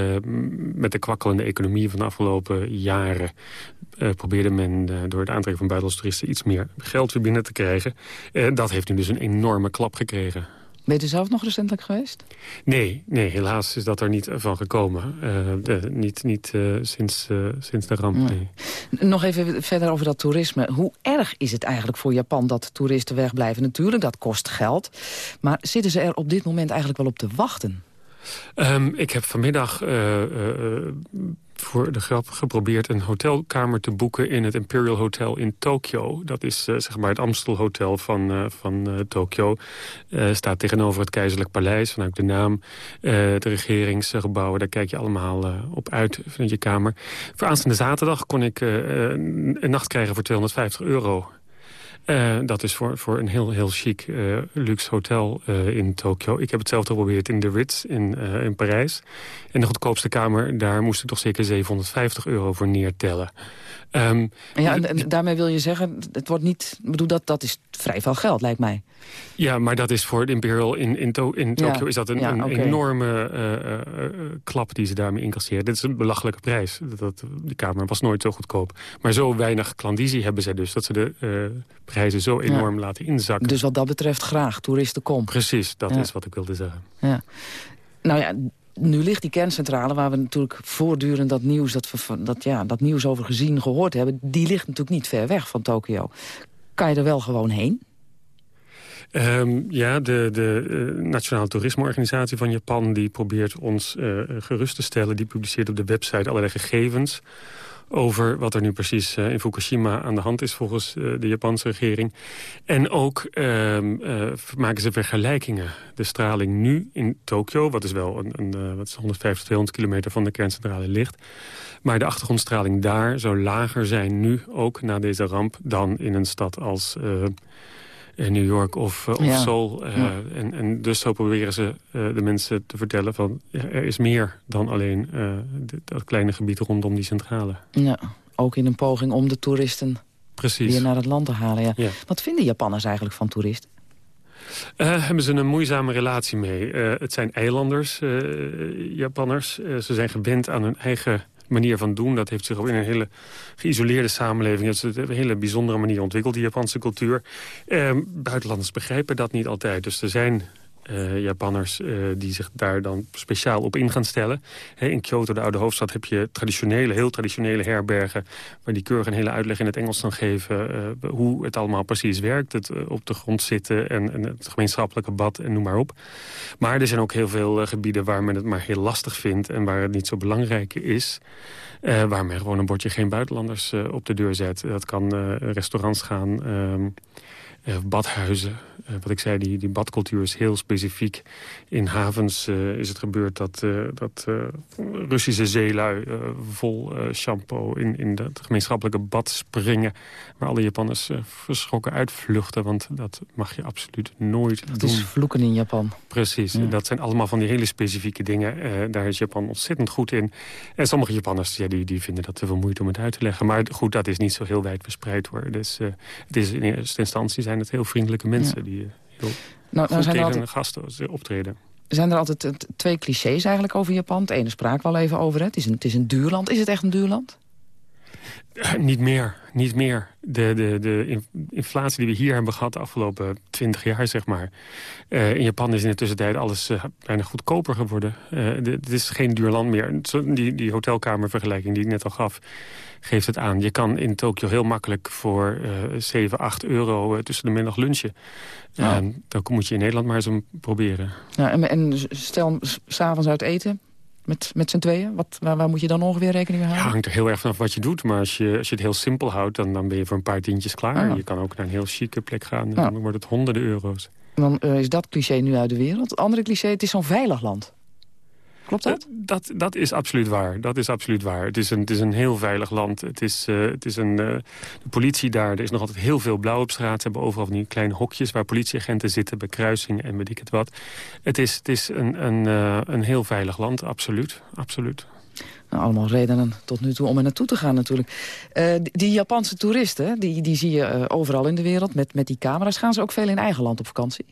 met de kwakkelende economie van de afgelopen jaren... Uh, probeerde men door het aantrekken van buitenlandse toeristen... iets meer geld weer binnen te krijgen. dat heeft nu dus een enorme klap gekregen. Ben je er zelf nog recentelijk geweest? Nee, nee helaas is dat er niet van gekomen. Uh, de, niet niet uh, sinds, uh, sinds de ramp. Nee. Nog even verder over dat toerisme. Hoe erg is het eigenlijk voor Japan dat toeristen wegblijven? Natuurlijk, dat kost geld. Maar zitten ze er op dit moment eigenlijk wel op te wachten? Um, ik heb vanmiddag voor de grap geprobeerd een hotelkamer te boeken... in het Imperial Hotel in Tokio. Dat is uh, zeg maar het Amstel Hotel van, uh, van uh, Tokio. staat tegenover het Keizerlijk Paleis, vanuit de naam. de regeringsgebouwen, daar kijk je allemaal op uit vanuit je kamer. Voor aanstaande zaterdag kon ik een nacht krijgen voor 250 euro... Uh, dat is voor, voor een heel, heel chic uh, luxe hotel uh, in Tokio. Ik heb het zelf geprobeerd in de Ritz in, in Parijs. En de goedkoopste kamer, daar moest ik toch zeker 750 euro voor neertellen. Um, ja, en, en, daarmee wil je zeggen, het wordt niet... bedoel, dat, dat is vrij veel geld, lijkt mij. Ja, maar dat is voor de Imperial in, in, to in Tokio... Ja. is dat een, ja, een okay. enorme uh, uh, klap die ze daarmee incasseren. Dit is een belachelijke prijs. Dat, dat, die kamer was nooit zo goedkoop. Maar zo weinig klandizie hebben zij dus... dat ze de uh, prijzen zo enorm ja. laten inzakken. Dus wat dat betreft graag, toeristen kom. Precies, dat is wat ik wilde zeggen. Ja. Nou ja, nu ligt die kerncentrale, waar we natuurlijk voortdurend dat nieuws, dat, dat, ja, dat nieuws over gezien, gehoord hebben... die ligt natuurlijk niet ver weg van Tokio. Kan je er wel gewoon heen? Um, ja, de, de uh, Nationale Toerismeorganisatie van Japan... die probeert ons uh, gerust te stellen. Die publiceert op de website allerlei gegevens over wat er nu precies uh, in Fukushima aan de hand is volgens uh, de Japanse regering. En ook uh, maken ze vergelijkingen. De straling nu in Tokio, wat is wel een, een wat is 150, 200 kilometer van de kerncentrale ligt. Maar de achtergrondstraling daar zou lager zijn nu ook na deze ramp dan in een stad als New York of, uh, of ja. Seoul. Ja. en, en dus zo proberen ze uh, de mensen te vertellen van... Er is meer dan alleen dat kleine gebied rondom die centrale. Ja, ook in een poging om de toeristen Precies. weer naar het land te halen. Ja. ja. Wat vinden Japanners eigenlijk van toeristen? Uh, hebben ze een moeizame relatie mee. Uh, het zijn eilanders, uh, Japanners. ze zijn gewend aan hun eigen manier van doen. Dat heeft zich ook in een hele geïsoleerde samenleving... Het een hele bijzondere manier ontwikkeld, die Japanse cultuur. Eh, buitenlanders begrijpen dat niet altijd. Dus er zijn uh, Japanners uh, die zich daar dan speciaal op in gaan stellen. In Kyoto, de oude hoofdstad, heb je traditionele, heel traditionele herbergen... waar die keurig een hele uitleg in het Engels dan geven... Uh, hoe het allemaal precies werkt. Het op de grond zitten en, en, het gemeenschappelijke bad en noem maar op. Maar er zijn ook heel veel gebieden waar men het maar heel lastig vindt... en waar het niet zo belangrijk is... waar men gewoon een bordje geen buitenlanders op de deur zet. Dat kan restaurants gaan... Ehm, badhuizen. Uh, wat ik zei, die, die badcultuur is heel specifiek. In havens uh, is het gebeurd dat, dat Russische zeelui vol shampoo in, in het gemeenschappelijke bad springen. Waar alle Japanners verschrokken uitvluchten. Want dat mag je absoluut nooit dat doen. Het is vloeken in Japan. Precies. Ja. Dat zijn allemaal van die hele specifieke dingen. daar is Japan ontzettend goed in. En sommige Japanners ja, die, die vinden dat te veel moeite om het uit te leggen. Maar goed, dat is niet zo heel wijd verspreid hoor. Dus het is in eerste instantie zijn het heel vriendelijke mensen... Ja. die heel nou, nou zijn tegen altijd... gasten optreden. Zijn er altijd twee clichés eigenlijk over Japan? Het ene spraken we al even over. Hè? Het, is een, het is een duur land. Is het echt een duur land? Eh, niet meer, niet meer. De, de, de inflatie die we hier hebben gehad de afgelopen twintig jaar, zeg maar. Uh, in Japan is in de tussentijd alles uh, bijna goedkoper geworden. Het is geen duur land meer. Die, die hotelkamervergelijking die ik net al gaf, geeft het aan. Je kan in Tokio heel makkelijk voor uh, 7, 8 euro tussen de middag lunchen. Dan moet je in Nederland maar eens proberen. En, en stel, s'avonds uit eten, met, met z'n tweeën? Wat, waar, waar, moet je dan ongeveer rekening mee houden? Ja, hangt er heel erg vanaf wat je doet. Maar als je, als je het heel simpel houdt, dan, dan ben je voor een paar tientjes klaar. Ah. Je kan ook naar een heel chique plek gaan. En dan wordt het honderden euro's. Dan uh, is dat cliché nu uit de wereld. Het andere cliché, het is zo'n veilig land. Klopt dat? Uh, dat? Dat is absoluut waar. Dat is absoluut waar. Het is een, het is een heel veilig land. Het is, uh, het is een, uh, de politie daar, er is nog altijd heel veel blauw op straat. Ze hebben overal van die kleine hokjes waar politieagenten zitten... bij kruisingen en weet ik het wat. Het is, het is een, een, een heel veilig land, absoluut. absoluut. Nou, allemaal redenen tot nu toe om er naartoe te gaan natuurlijk. die Japanse toeristen, die, die zie je overal in de wereld met, met die camera's. Gaan ze ook veel in eigen land op vakantie?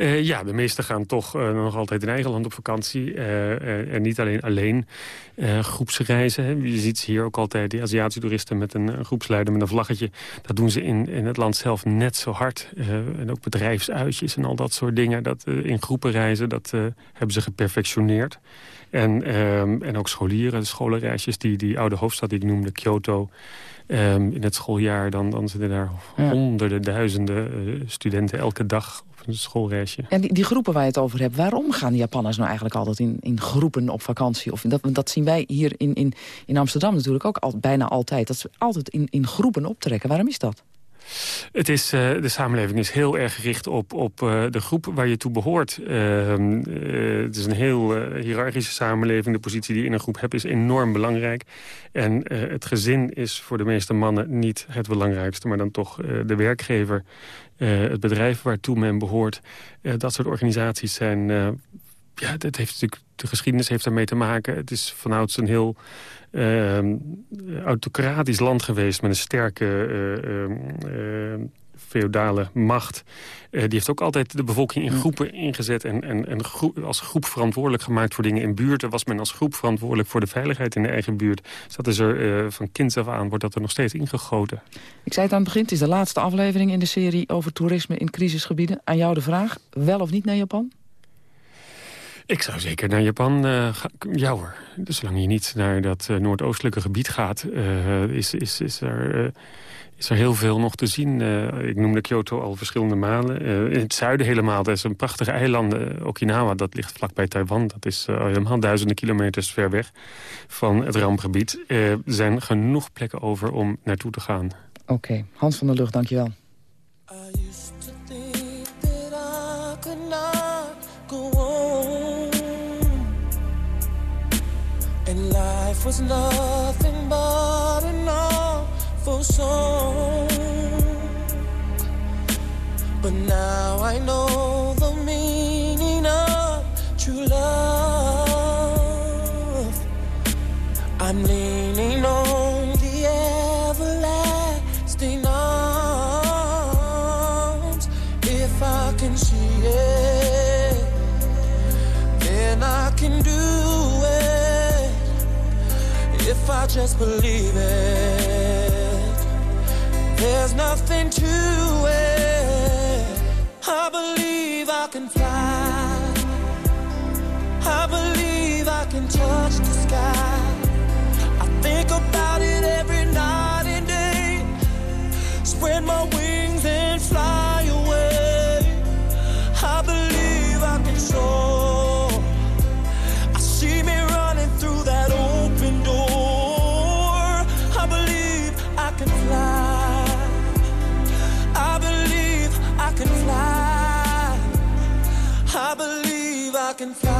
Uh, ja, de meesten gaan toch uh, nog altijd in eigen land op vakantie. Uh, en niet alleen alleen groepsreizen. Hè. Je ziet hier ook altijd die Aziatische toeristen met een, groepsleider met een vlaggetje. Dat doen ze in, in het land zelf net zo hard. en ook bedrijfsuitjes en al dat soort dingen. Dat, in groepen reizen, dat hebben ze geperfectioneerd. En, ehm, en ook scholieren, scholenreisjes, die, die oude hoofdstad die ik noemde, Kyoto... Um, in het schooljaar dan, dan zitten daar honderden, duizenden studenten elke dag een schoolreisje. En die, die, groepen waar je het over hebt, waarom gaan de Japanners nou eigenlijk altijd in, in groepen op vakantie? Of dat, dat zien wij hier in, in, in Amsterdam natuurlijk ook al, bijna altijd. Dat ze altijd in, in groepen optrekken. Waarom is dat? Het is, uh, de samenleving is heel erg gericht op, op uh, de groep waar je toe behoort. Uh, het is een heel hiërarchische samenleving. De positie die je in een groep hebt is enorm belangrijk. En het gezin is voor de meeste mannen niet het belangrijkste... maar dan toch de werkgever eh, het bedrijf waartoe men behoort. Eh, dat soort organisaties zijn... Eh, ja, dat heeft natuurlijk, de geschiedenis heeft daarmee te maken. Het is vanouds een heel ehm, autocratisch land geweest... met een sterke ehm, feodale macht. Uh, die heeft ook altijd de bevolking in groepen ingezet... en, en, en als groep verantwoordelijk gemaakt voor dingen in buurten. Was men als groep verantwoordelijk voor de veiligheid in de eigen buurt. Dus dat is er uh, van kinds af aan, wordt dat er nog steeds ingegoten. Ik zei het aan het begin, het is de laatste aflevering in de serie... over toerisme in crisisgebieden. Aan jou de vraag, wel of niet naar Japan? Ik zou zeker naar Japan uh, gaan. Ja hoor, dus zolang je niet naar dat noordoostelijke gebied gaat... is, is, is er is er heel veel nog te zien. Uh, ik noemde Kyoto al verschillende malen. Uh, in het zuiden helemaal, dat is een prachtige eiland. Okinawa, dat ligt vlakbij Taiwan. Dat is uh, helemaal duizenden kilometers ver weg van het rampgebied. er zijn genoeg plekken over om naartoe te gaan. Oké, okay. Hans van der Lucht, dankjewel. Life was nothing but an for song. But now I know the meaning of true love. I'm leaning just believe it. There's nothing to it. I believe I can fly. I believe I can touch the sky. I think about it every night and day. Spread my wings can fly.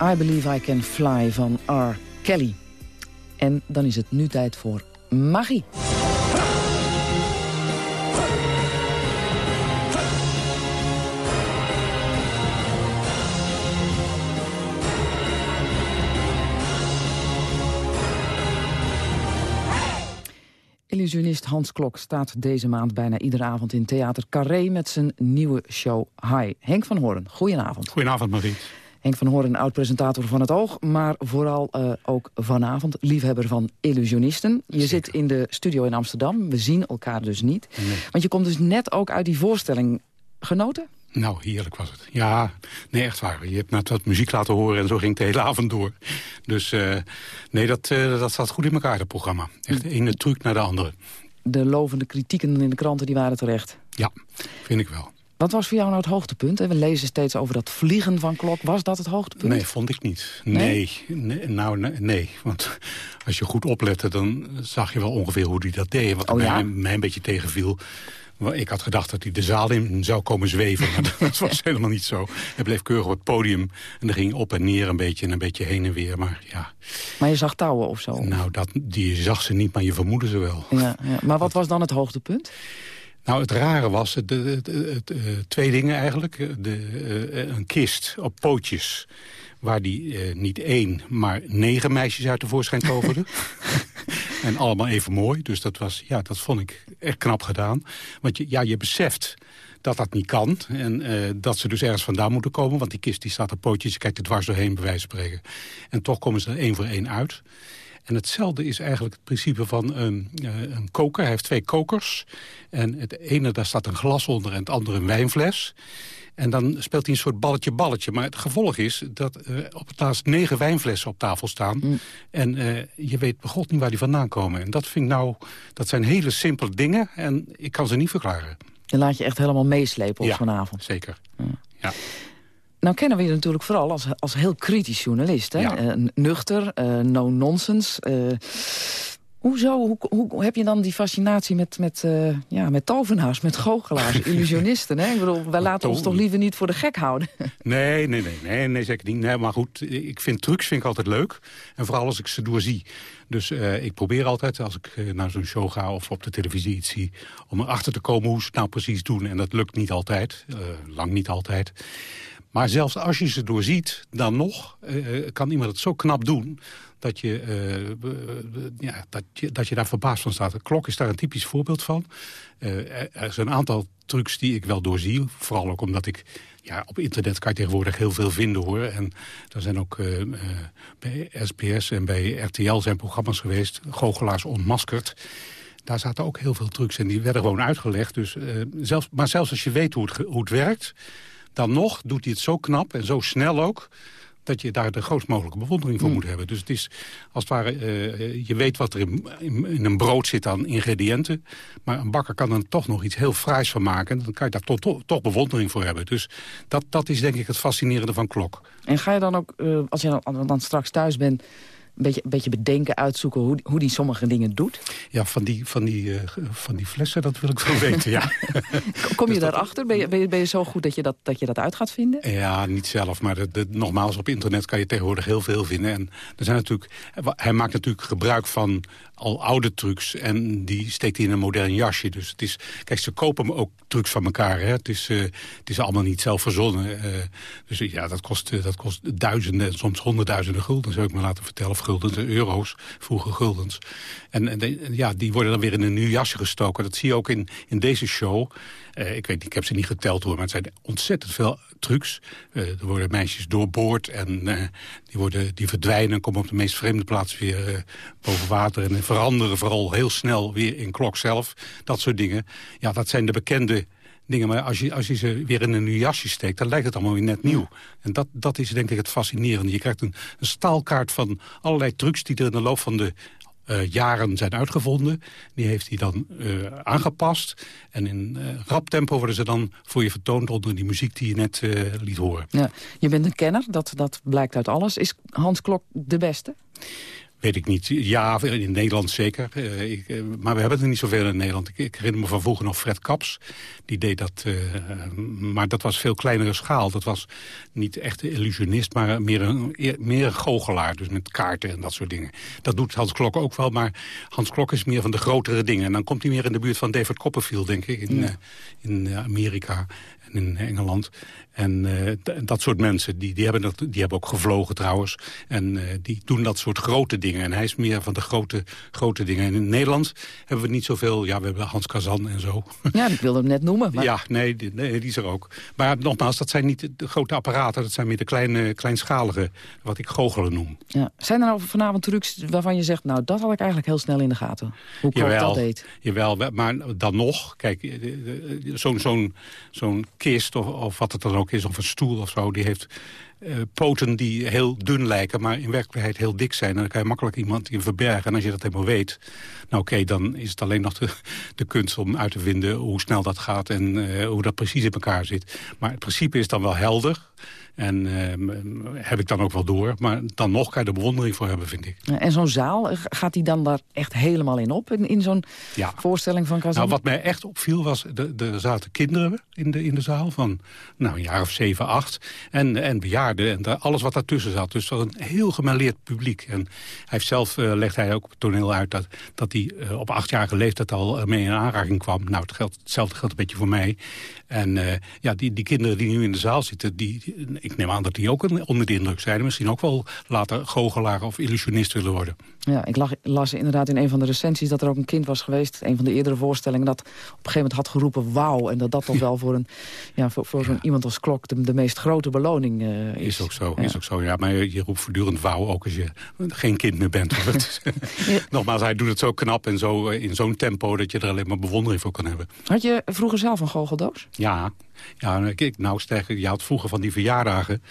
I Believe I Can Fly van R. Kelly. En dan is het nu tijd voor magie. Illusionist Hans Klok staat deze maand bijna iedere avond in Theater Carré... met zijn nieuwe show High. Henk van Hoorn, goedenavond. Goedenavond, Marie. Henk van Hoorn, oud-presentator van Het Oog... maar vooral eh, ook vanavond liefhebber van illusionisten. Je zit in de studio in Amsterdam, we zien elkaar dus niet. Want je komt dus net ook uit die voorstelling genoten? Nou, heerlijk was het. Ja, nee, echt waar. Je hebt net wat muziek laten horen en zo ging het de hele avond door. Dus eh, nee, dat, eh, dat zat goed in elkaar, het programma. Echt de ene truc naar de andere. De lovende kritieken in de kranten die waren terecht. Ja, vind ik wel. Wat was voor jou nou het hoogtepunt? We lezen steeds over dat vliegen van Klok. Was dat het hoogtepunt? Nee, vond ik niet. Nee, nee, nou nee, nee, Want als je goed oplette, dan zag je wel ongeveer hoe hij dat deed. Wat Oh, ja? mij, mij een beetje tegenviel. Ik had gedacht dat hij de zaal in zou komen zweven. Maar dat was helemaal niet zo. Hij bleef keurig op het podium. En dan ging op en neer een beetje en een beetje heen en weer. Maar ja, Maar je zag touwen of zo? nou, dat, die zag ze niet, maar je vermoedde ze wel. Ja, ja. Maar wat was dan het hoogtepunt? Nou, het rare was, het, het, het, het, eh, twee dingen eigenlijk. De, eh, een kist op pootjes, waar die eh, niet één, maar negen meisjes uit tevoorschijn toverde. En allemaal even mooi, dus dat, was, ja, dat vond ik echt knap gedaan. Want je, ja, je beseft dat dat niet kan. En eh, dat ze dus ergens vandaan moeten komen. Want die kist die staat op pootjes, je kijkt er dwars doorheen, bij wijze van spreken. En toch komen ze er één voor één uit. En hetzelfde is eigenlijk het principe van een, eh, een koker. Hij heeft twee kokers. En het ene, daar staat een glas onder en het andere een wijnfles. En dan speelt hij een soort balletje-balletje. Maar het gevolg is dat eh, op het laatst negen wijnflessen op tafel staan. En eh, je weet begot niet waar die vandaan komen. En dat vind ik nou, dat zijn hele simpele dingen. En ik kan ze niet verklaren. Je laat je echt helemaal meeslepen op Ja, vanavond. Zeker. Ja. Nou kennen we je natuurlijk vooral als, als heel kritisch journalist. Hè? Ja. Eh, nuchter, no-nonsense. Hoezo, hoe, hoe heb je dan die fascinatie met, met, eh, ja, met tovenaars, met goochelaars, illusionisten? Hè? Ik bedoel, wij laten ons toch liever niet voor de gek houden? Nee, nee, nee, nee, nee, zeker niet. Nee, maar goed, ik vind trucs vind ik altijd leuk. En vooral als ik ze doorzie. Dus eh, ik probeer altijd, als ik eh, naar zo'n show ga of op de televisie iets zie... om erachter te komen hoe ze het nou precies doen. En dat lukt niet altijd, lang niet altijd. Maar zelfs als je ze doorziet, dan nog eh, kan iemand het zo knap doen... Dat je, eh, eh, ja, dat, je, dat je daar verbaasd van staat. De klok is daar een typisch voorbeeld van. Eh, er- er zijn een aantal trucs die ik wel doorzie. Vooral ook omdat ik... Ja, op internet kan je tegenwoordig heel veel vinden hoor. En er zijn ook eh, eh, bij SBS en bij RTL zijn programma's geweest. Goochelaars onmaskerd. Daar zaten ook heel veel trucs in. Die werden gewoon uitgelegd. Dus, eh, zelfs, maar zelfs als je weet hoe het, hoe het werkt... dan nog doet hij het zo knap en zo snel ook dat je daar de grootst mogelijke bewondering voor moet hebben. Dus het is als het ware, eh, je weet wat er in, in, in een brood zit aan ingrediënten. Maar een bakker kan er toch nog iets heel fraais van maken. En dan kan je daar toch, toch, toch bewondering voor hebben. Dus dat, dat is denk ik het fascinerende van Klok. En ga je dan ook, eh, als je dan, dan straks thuis bent... een beetje, beetje bedenken, uitzoeken hoe, hoe die sommige dingen doet? Ja, van die, van die, eh, van die flessen, dat wil ik wel weten, ja. Kom je daarachter? Ben je, ben, je, ben je zo goed dat je dat, dat je dat uit gaat vinden? Ja, niet zelf, maar de, de- nogmaals, op internet kan je tegenwoordig heel veel vinden. En er zijn natuurlijk, hij maakt natuurlijk gebruik van al oude trucs en die steekt hij in een modern jasje. Dus het is, kijk, ze kopen ook trucs van elkaar. Hè. Het, is, uh, het is allemaal niet zelf verzonnen. Uh, dus ja, dat kost, uh, dat kost duizenden, soms honderdduizenden gulden, zou ik me laten vertellen. Of guldens, euro's, vroeger guldens. En, en ja, die worden dan weer in een nieuw jasje gestoken. Dat zie je ook in, in deze show. Ik weet niet, ik heb ze niet geteld hoor, maar het zijn ontzettend veel trucs. Er worden meisjes doorboord en die, worden, die verdwijnen... en komen op de meest vreemde plaats weer boven water... en veranderen vooral heel snel weer in klok zelf. Dat soort dingen. Ja, dat zijn de bekende dingen. Maar als je, als je ze weer in een nieuw jasje steekt, dan lijkt het allemaal weer net nieuw. En dat, dat is denk ik het fascinerende. Je krijgt een, een staalkaart van allerlei trucs die er in de loop van de uh, jaren zijn uitgevonden. Die heeft hij dan uh, aangepast. En in uh, rap tempo worden ze dan voor je vertoond onder die muziek die je net liet horen. Ja, je bent een kenner, dat, dat blijkt uit alles. Is Hans Klok de beste? Weet ik niet. Ja, in Nederland zeker. Uh, ik, uh, maar we hebben er niet zoveel in Nederland. Ik, ik, herinner me van vroeger nog Fred Kaps. Die deed dat, uh, maar dat was veel kleinere schaal. Dat was niet echt een illusionist, maar meer een, meer een goochelaar. Dus met kaarten en dat soort dingen. Dat doet Hans Klok ook wel, maar Hans Klok is meer van de grotere dingen. En dan komt hij meer in de buurt van David Copperfield, denk ik, in, ja. in Amerika en in Engeland. En uh, dat soort mensen, die, die, hebben dat, die hebben ook gevlogen trouwens. En uh, die doen dat soort grote dingen. En hij is meer van de grote, grote dingen. En in Nederland hebben we niet zoveel... Ja, we hebben Hans Kazan en zo. Ja, ik wilde hem net noemen. Maar... Ja, nee die, nee, die is er ook. Maar nogmaals, dat zijn niet de grote apparaten. Dat zijn meer de kleine, kleinschalige, wat ik goochelen noem. Ja. Zijn er nou vanavond trucs waarvan je zegt... nou, dat had ik eigenlijk heel snel in de gaten. Hoe Klok dat deed. Jawel, maar dan nog... Kijk, zo'n zo'n zo'n kist of, of wat het dan ook is, of een stoel of zo... die heeft uh, poten die heel dun lijken, maar in werkelijkheid heel dik zijn. En dan kan je makkelijk iemand in verbergen. En als je dat helemaal weet, nou oké, dan is het alleen nog de, kunst om uit te vinden... hoe snel dat gaat en uh, hoe dat precies in elkaar zit. Maar het principe is dan wel helder... En uh, heb ik dan ook wel door. Maar dan nog kan je er bewondering voor hebben, vind ik. En zo'n zaal, gaat die dan daar echt helemaal in op? In, in zo'n ja. voorstelling van Kazan? Nou, wat mij echt opviel was, er zaten kinderen in de, in de zaal van nou, een jaar of zeven, acht. En, en bejaarden en daar, alles wat daartussen zat. Dus dat was een heel gemêleerd publiek. En hij heeft zelf, uh, legt hij ook op het toneel uit... dat, dat hij uh, op achtjarige leeftijd al mee in aanraking kwam. Nou, het geldt, hetzelfde geldt een beetje voor mij. En uh, ja, die, die kinderen die nu in de zaal zitten... die, die ik neem aan dat die ook onder de indruk zijn. Misschien ook wel later goochelaar of illusionist willen worden. Ja, ik lag, las inderdaad in een van de recensies dat er ook een kind was geweest... een van de eerdere voorstellingen dat op een gegeven moment had geroepen... wauw, en dat dat toch wel voor, een, ja, voor, voor iemand als Klok de, de meest grote beloning uh, is. Is ook zo, ja. is ook zo, ja. Maar je, je roept voortdurend wauw, ook als je geen kind meer bent. Nogmaals, hij doet het zo knap en zo, in zo'n tempo... dat je er alleen maar bewondering voor kan hebben. Had je vroeger zelf een goocheldoos? Ja, ja, kijk, nou sterker, je had vroeger van die verjaardagen...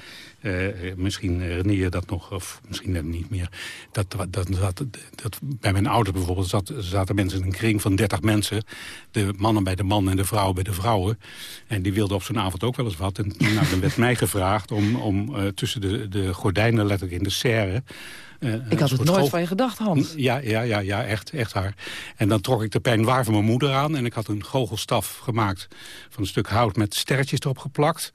Uh, misschien herinner je dat nog, of misschien niet meer. Dat, dat, dat, dat, bij mijn ouders bijvoorbeeld zat, zaten mensen in een kring van 30 mensen. De mannen bij de mannen en de vrouwen bij de vrouwen. En die wilden op zo'n avond ook wel eens wat. En nou, dan werd mij gevraagd om, om uh, tussen de, de gordijnen, letterlijk in de serre... Uh, ik had het nooit van je gedacht, Hans. Ja, ja, ja, ja echt, echt haar. En dan trok ik de pijn waar van mijn moeder aan. En ik had een goochelstaf gemaakt van een stuk hout met sterretjes erop geplakt.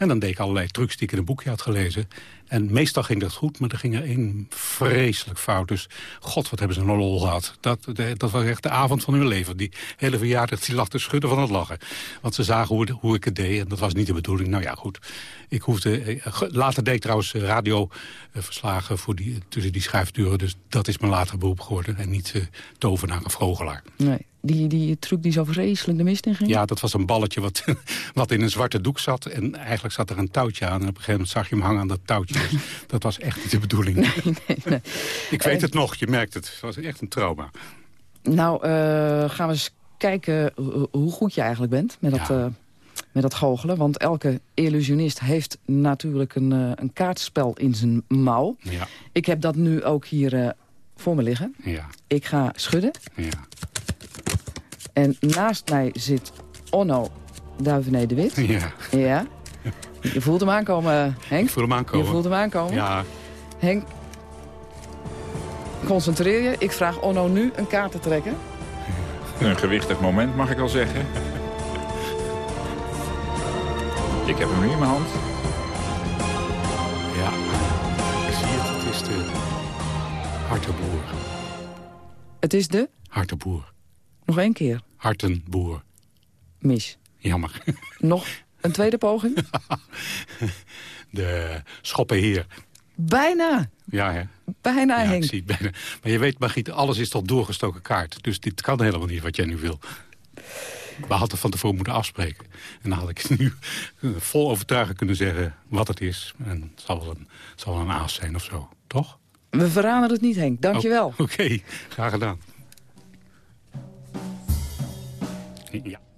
En dan deed ik allerlei trucs die ik in een boekje had gelezen. En meestal ging dat goed, maar er ging er één vreselijk fout. Dus god, wat hebben ze een lol gehad. Dat, dat was echt de avond van hun leven. Die hele verjaardag die lag schudden van het lachen. Want ze zagen hoe, hoe ik het deed en dat was niet de bedoeling. Nou ja, goed. Ik hoefde, eh, later deed ik trouwens radioverslagen voor die, tussen die schuifdeuren. Dus dat is mijn later beroep geworden. En niet uh, tovenaar of vogelaar. Nee. Die, die truc die zo vreselijk de mist in ging? Ja, dat was een balletje wat, wat in een zwarte doek zat. En eigenlijk zat er een touwtje aan. En op een gegeven moment zag je hem hangen aan dat touwtje. Dus dat was echt niet de bedoeling. Nee, nee, nee. Ik weet uh, het nog, je merkt het. Het was echt een trauma. Nou, uh, gaan we eens kijken hoe goed je eigenlijk bent met dat, ja. uh, met dat goochelen. Want elke illusionist heeft natuurlijk een, een kaartspel in zijn mouw. Ja. Ik heb dat nu ook hier voor me liggen. Ja. Ik ga schudden. Ja. En naast mij zit Onno Duivené de Wit. Ja. ja. Je voelt hem aankomen, Henk? Ik voel hem aankomen. Je voelt hem aankomen? Ja. Henk, concentreer je. Ik vraag Onno nu een kaart te trekken. Een gewichtig moment, mag ik wel zeggen. Ik heb hem nu in mijn hand. Ja, ik zie het. Het is de hartebroer. Het is de? Hartenboer. Nog één keer. Hartenboer. Mis. Jammer. Nog een tweede poging? De schoppenheer. Bijna. Ja, hè? Bijna, Ja, ik Henk. zie het bijna. Maar je weet, Margriet, alles is toch doorgestoken kaart. Dus dit kan helemaal niet wat jij nu wil. We hadden van tevoren moeten afspreken. En dan had ik nu eh, vol overtuiging kunnen zeggen wat het is. En het zal wel een, zal wel een aas zijn of zo, toch? We verraden het niet, Henk. Dank je wel. Oh, Oké, graag gedaan. Ja.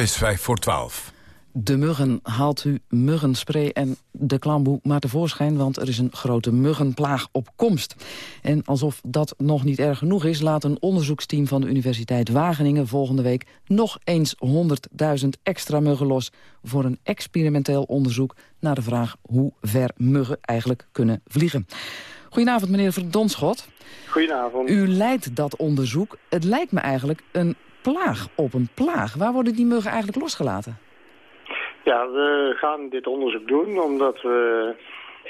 Is vijf voor twaalf. De muggen haalt u muggenspray en de klamboe maar tevoorschijn... want er is een grote muggenplaag op komst. En alsof dat nog niet erg genoeg is... laat een onderzoeksteam van de Universiteit Wageningen volgende week... nog eens 100.000 extra muggen los... voor een experimenteel onderzoek naar de vraag... hoe ver muggen eigenlijk kunnen vliegen. Goedenavond, meneer Verdonschot. Goedenavond. U leidt dat onderzoek. Het lijkt me eigenlijk een plaag op een plaag. Waar worden die muggen eigenlijk losgelaten? Ja, we gaan dit onderzoek doen omdat we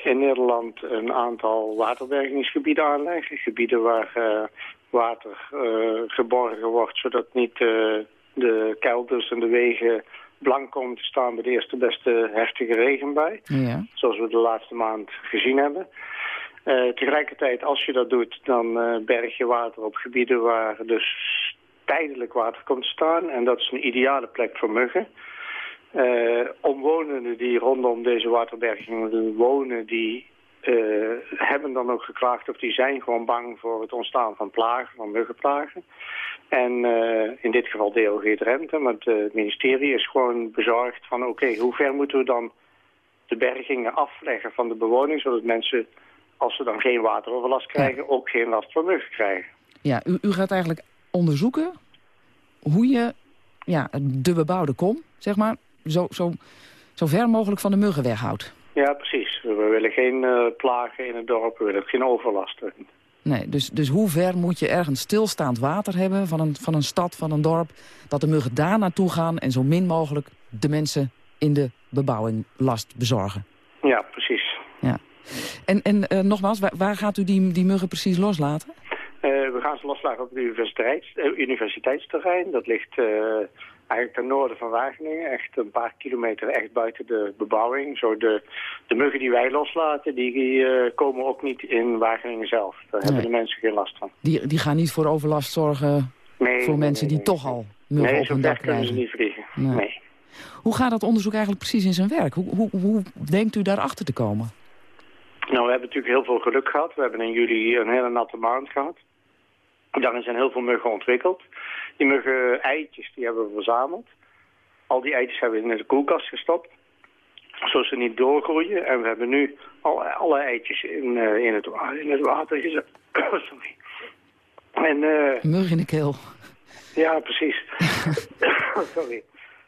in Nederland een aantal waterbergingsgebieden aanleggen. Gebieden waar eh, water eh, geborgen wordt, zodat niet eh, de kelders en de wegen blank komen te staan bij de eerste beste heftige regenbui. Ja. Zoals we de laatste maand gezien hebben. Tegelijkertijd, als je dat doet, dan berg je water op gebieden waar dus tijdelijk water komt te staan. En dat is een ideale plek voor muggen. Eh, omwonenden die rondom deze waterbergingen wonen, die eh, hebben dan ook geklaagd of die zijn gewoon bang voor het ontstaan van plagen, van muggenplagen. En eh, in dit geval DOG Drenthe, maar het eh, ministerie is gewoon bezorgd van oké, hoe ver moeten we dan de bergingen afleggen van de bewoning, zodat mensen, als ze dan geen wateroverlast krijgen, ook geen last van muggen krijgen. Ja, u, u gaat eigenlijk onderzoeken hoe je ja, de bebouwde kom, zeg maar, zo, zo, zo ver mogelijk van de muggen weghoudt. Ja, precies. We willen geen eh, plagen in het dorp, we willen geen overlast. Nee, dus, dus hoe ver moet je ergens stilstaand water hebben van een, van een stad, van een dorp... dat de muggen daar naartoe gaan en zo min mogelijk de mensen in de bebouwing last bezorgen? Ja, precies. Ja. En, en eh, nogmaals, waar, waar gaat u die, die muggen precies loslaten? Eh, we gaan ze loslaten op het universiteits, eh, universiteitsterrein. Dat ligt eh, eigenlijk ten noorden van Wageningen. Echt een paar kilometer echt buiten de bebouwing. Zo de, de muggen die wij loslaten, die eh, komen ook niet in Wageningen zelf. Daar hebben de mensen geen last van. Die, die gaan niet voor overlast zorgen Nee, voor nee, mensen nee, die toch al muggen Nee, op hun ver dak kunnen ze krijgen. niet vliegen. Nee. Nee. Hoe gaat dat onderzoek eigenlijk precies in zijn werk? Hoe, hoe, hoe denkt u daarachter te komen? Nou, we hebben natuurlijk heel veel geluk gehad. We hebben in juli een hele natte maand gehad. Daarin zijn heel veel muggen ontwikkeld. Die muggen eitjes die hebben we verzameld. Al die eitjes hebben we in de koelkast gestopt. Zodat ze niet doorgroeien. En we hebben nu alle, alle eitjes in, eh, in, het, in het water gezet. Sorry. En Mug in de keel. ja, precies. Sorry.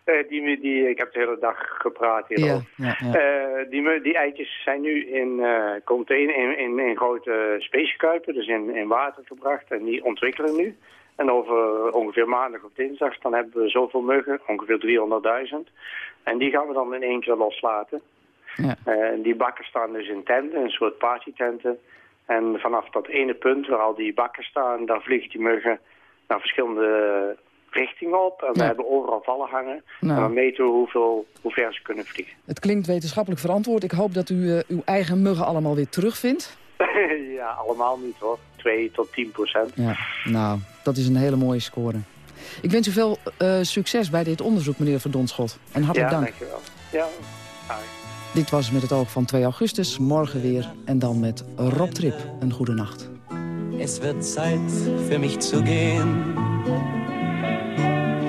Eh, die, die, ik heb de hele dag gepraat hierover. Ja, ja, ja. Eh, die, eitjes zijn nu in eh container, in, in, in grote speciekuipen, dus in, in water gebracht. En die ontwikkelen nu. En over ongeveer maandag of dinsdag, dan hebben we zoveel muggen, ongeveer 300.000. En die gaan we dan in één keer loslaten. Ja. Die bakken staan dus in tenten, een soort partytenten. En vanaf dat ene punt waar al die bakken staan, daar vliegen die muggen naar verschillende richtingen op. En we hebben overal vallen hangen. Nou. En dan meten we hoeveel, hoe ver ze kunnen vliegen. Het klinkt wetenschappelijk verantwoord. Ik hoop dat u eh, uw eigen muggen allemaal weer terugvindt. ja, allemaal niet hoor. 2 tot 10 procent. Ja, nou, dat is een hele mooie score. Ik wens u veel uh, succes bij dit onderzoek, meneer Verdonschot. En hartelijk ja, dank. dankjewel. Ja. Dit was met het oog van 2 augustus, morgen weer. En dan met Rob Trip. Een goede nacht. Es wird Zeit für mich zu gehen.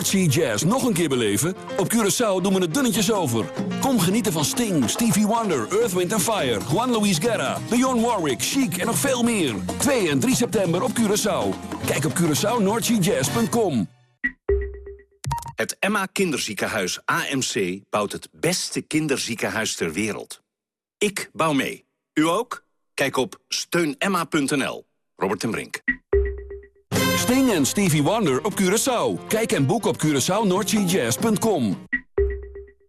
Noordsea Jazz nog een keer beleven? Op Curaçao doen we het dunnetjes over. Kom genieten van Sting, Stevie Wonder, Earth, Wind Fire... Juan Luis Guerra, Leon Warwick, Chic en nog veel meer. 2 en 3 september op Curaçao. Kijk op CuraçaoNoordseaJazz.com. Het Emma Kinderziekenhuis AMC bouwt het beste kinderziekenhuis ter wereld. Ik bouw mee. U ook? Kijk op steunemma.nl. Robert en Brink. Sting en Stevie Wonder op Curaçao. Kijk en boek op CuraçaoNoordseaJazz.com.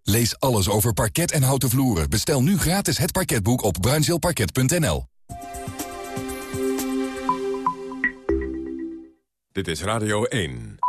Lees alles over parket en houten vloeren. Bestel nu gratis het parketboek op bruinzeelparket.nl. Dit is Radio 1.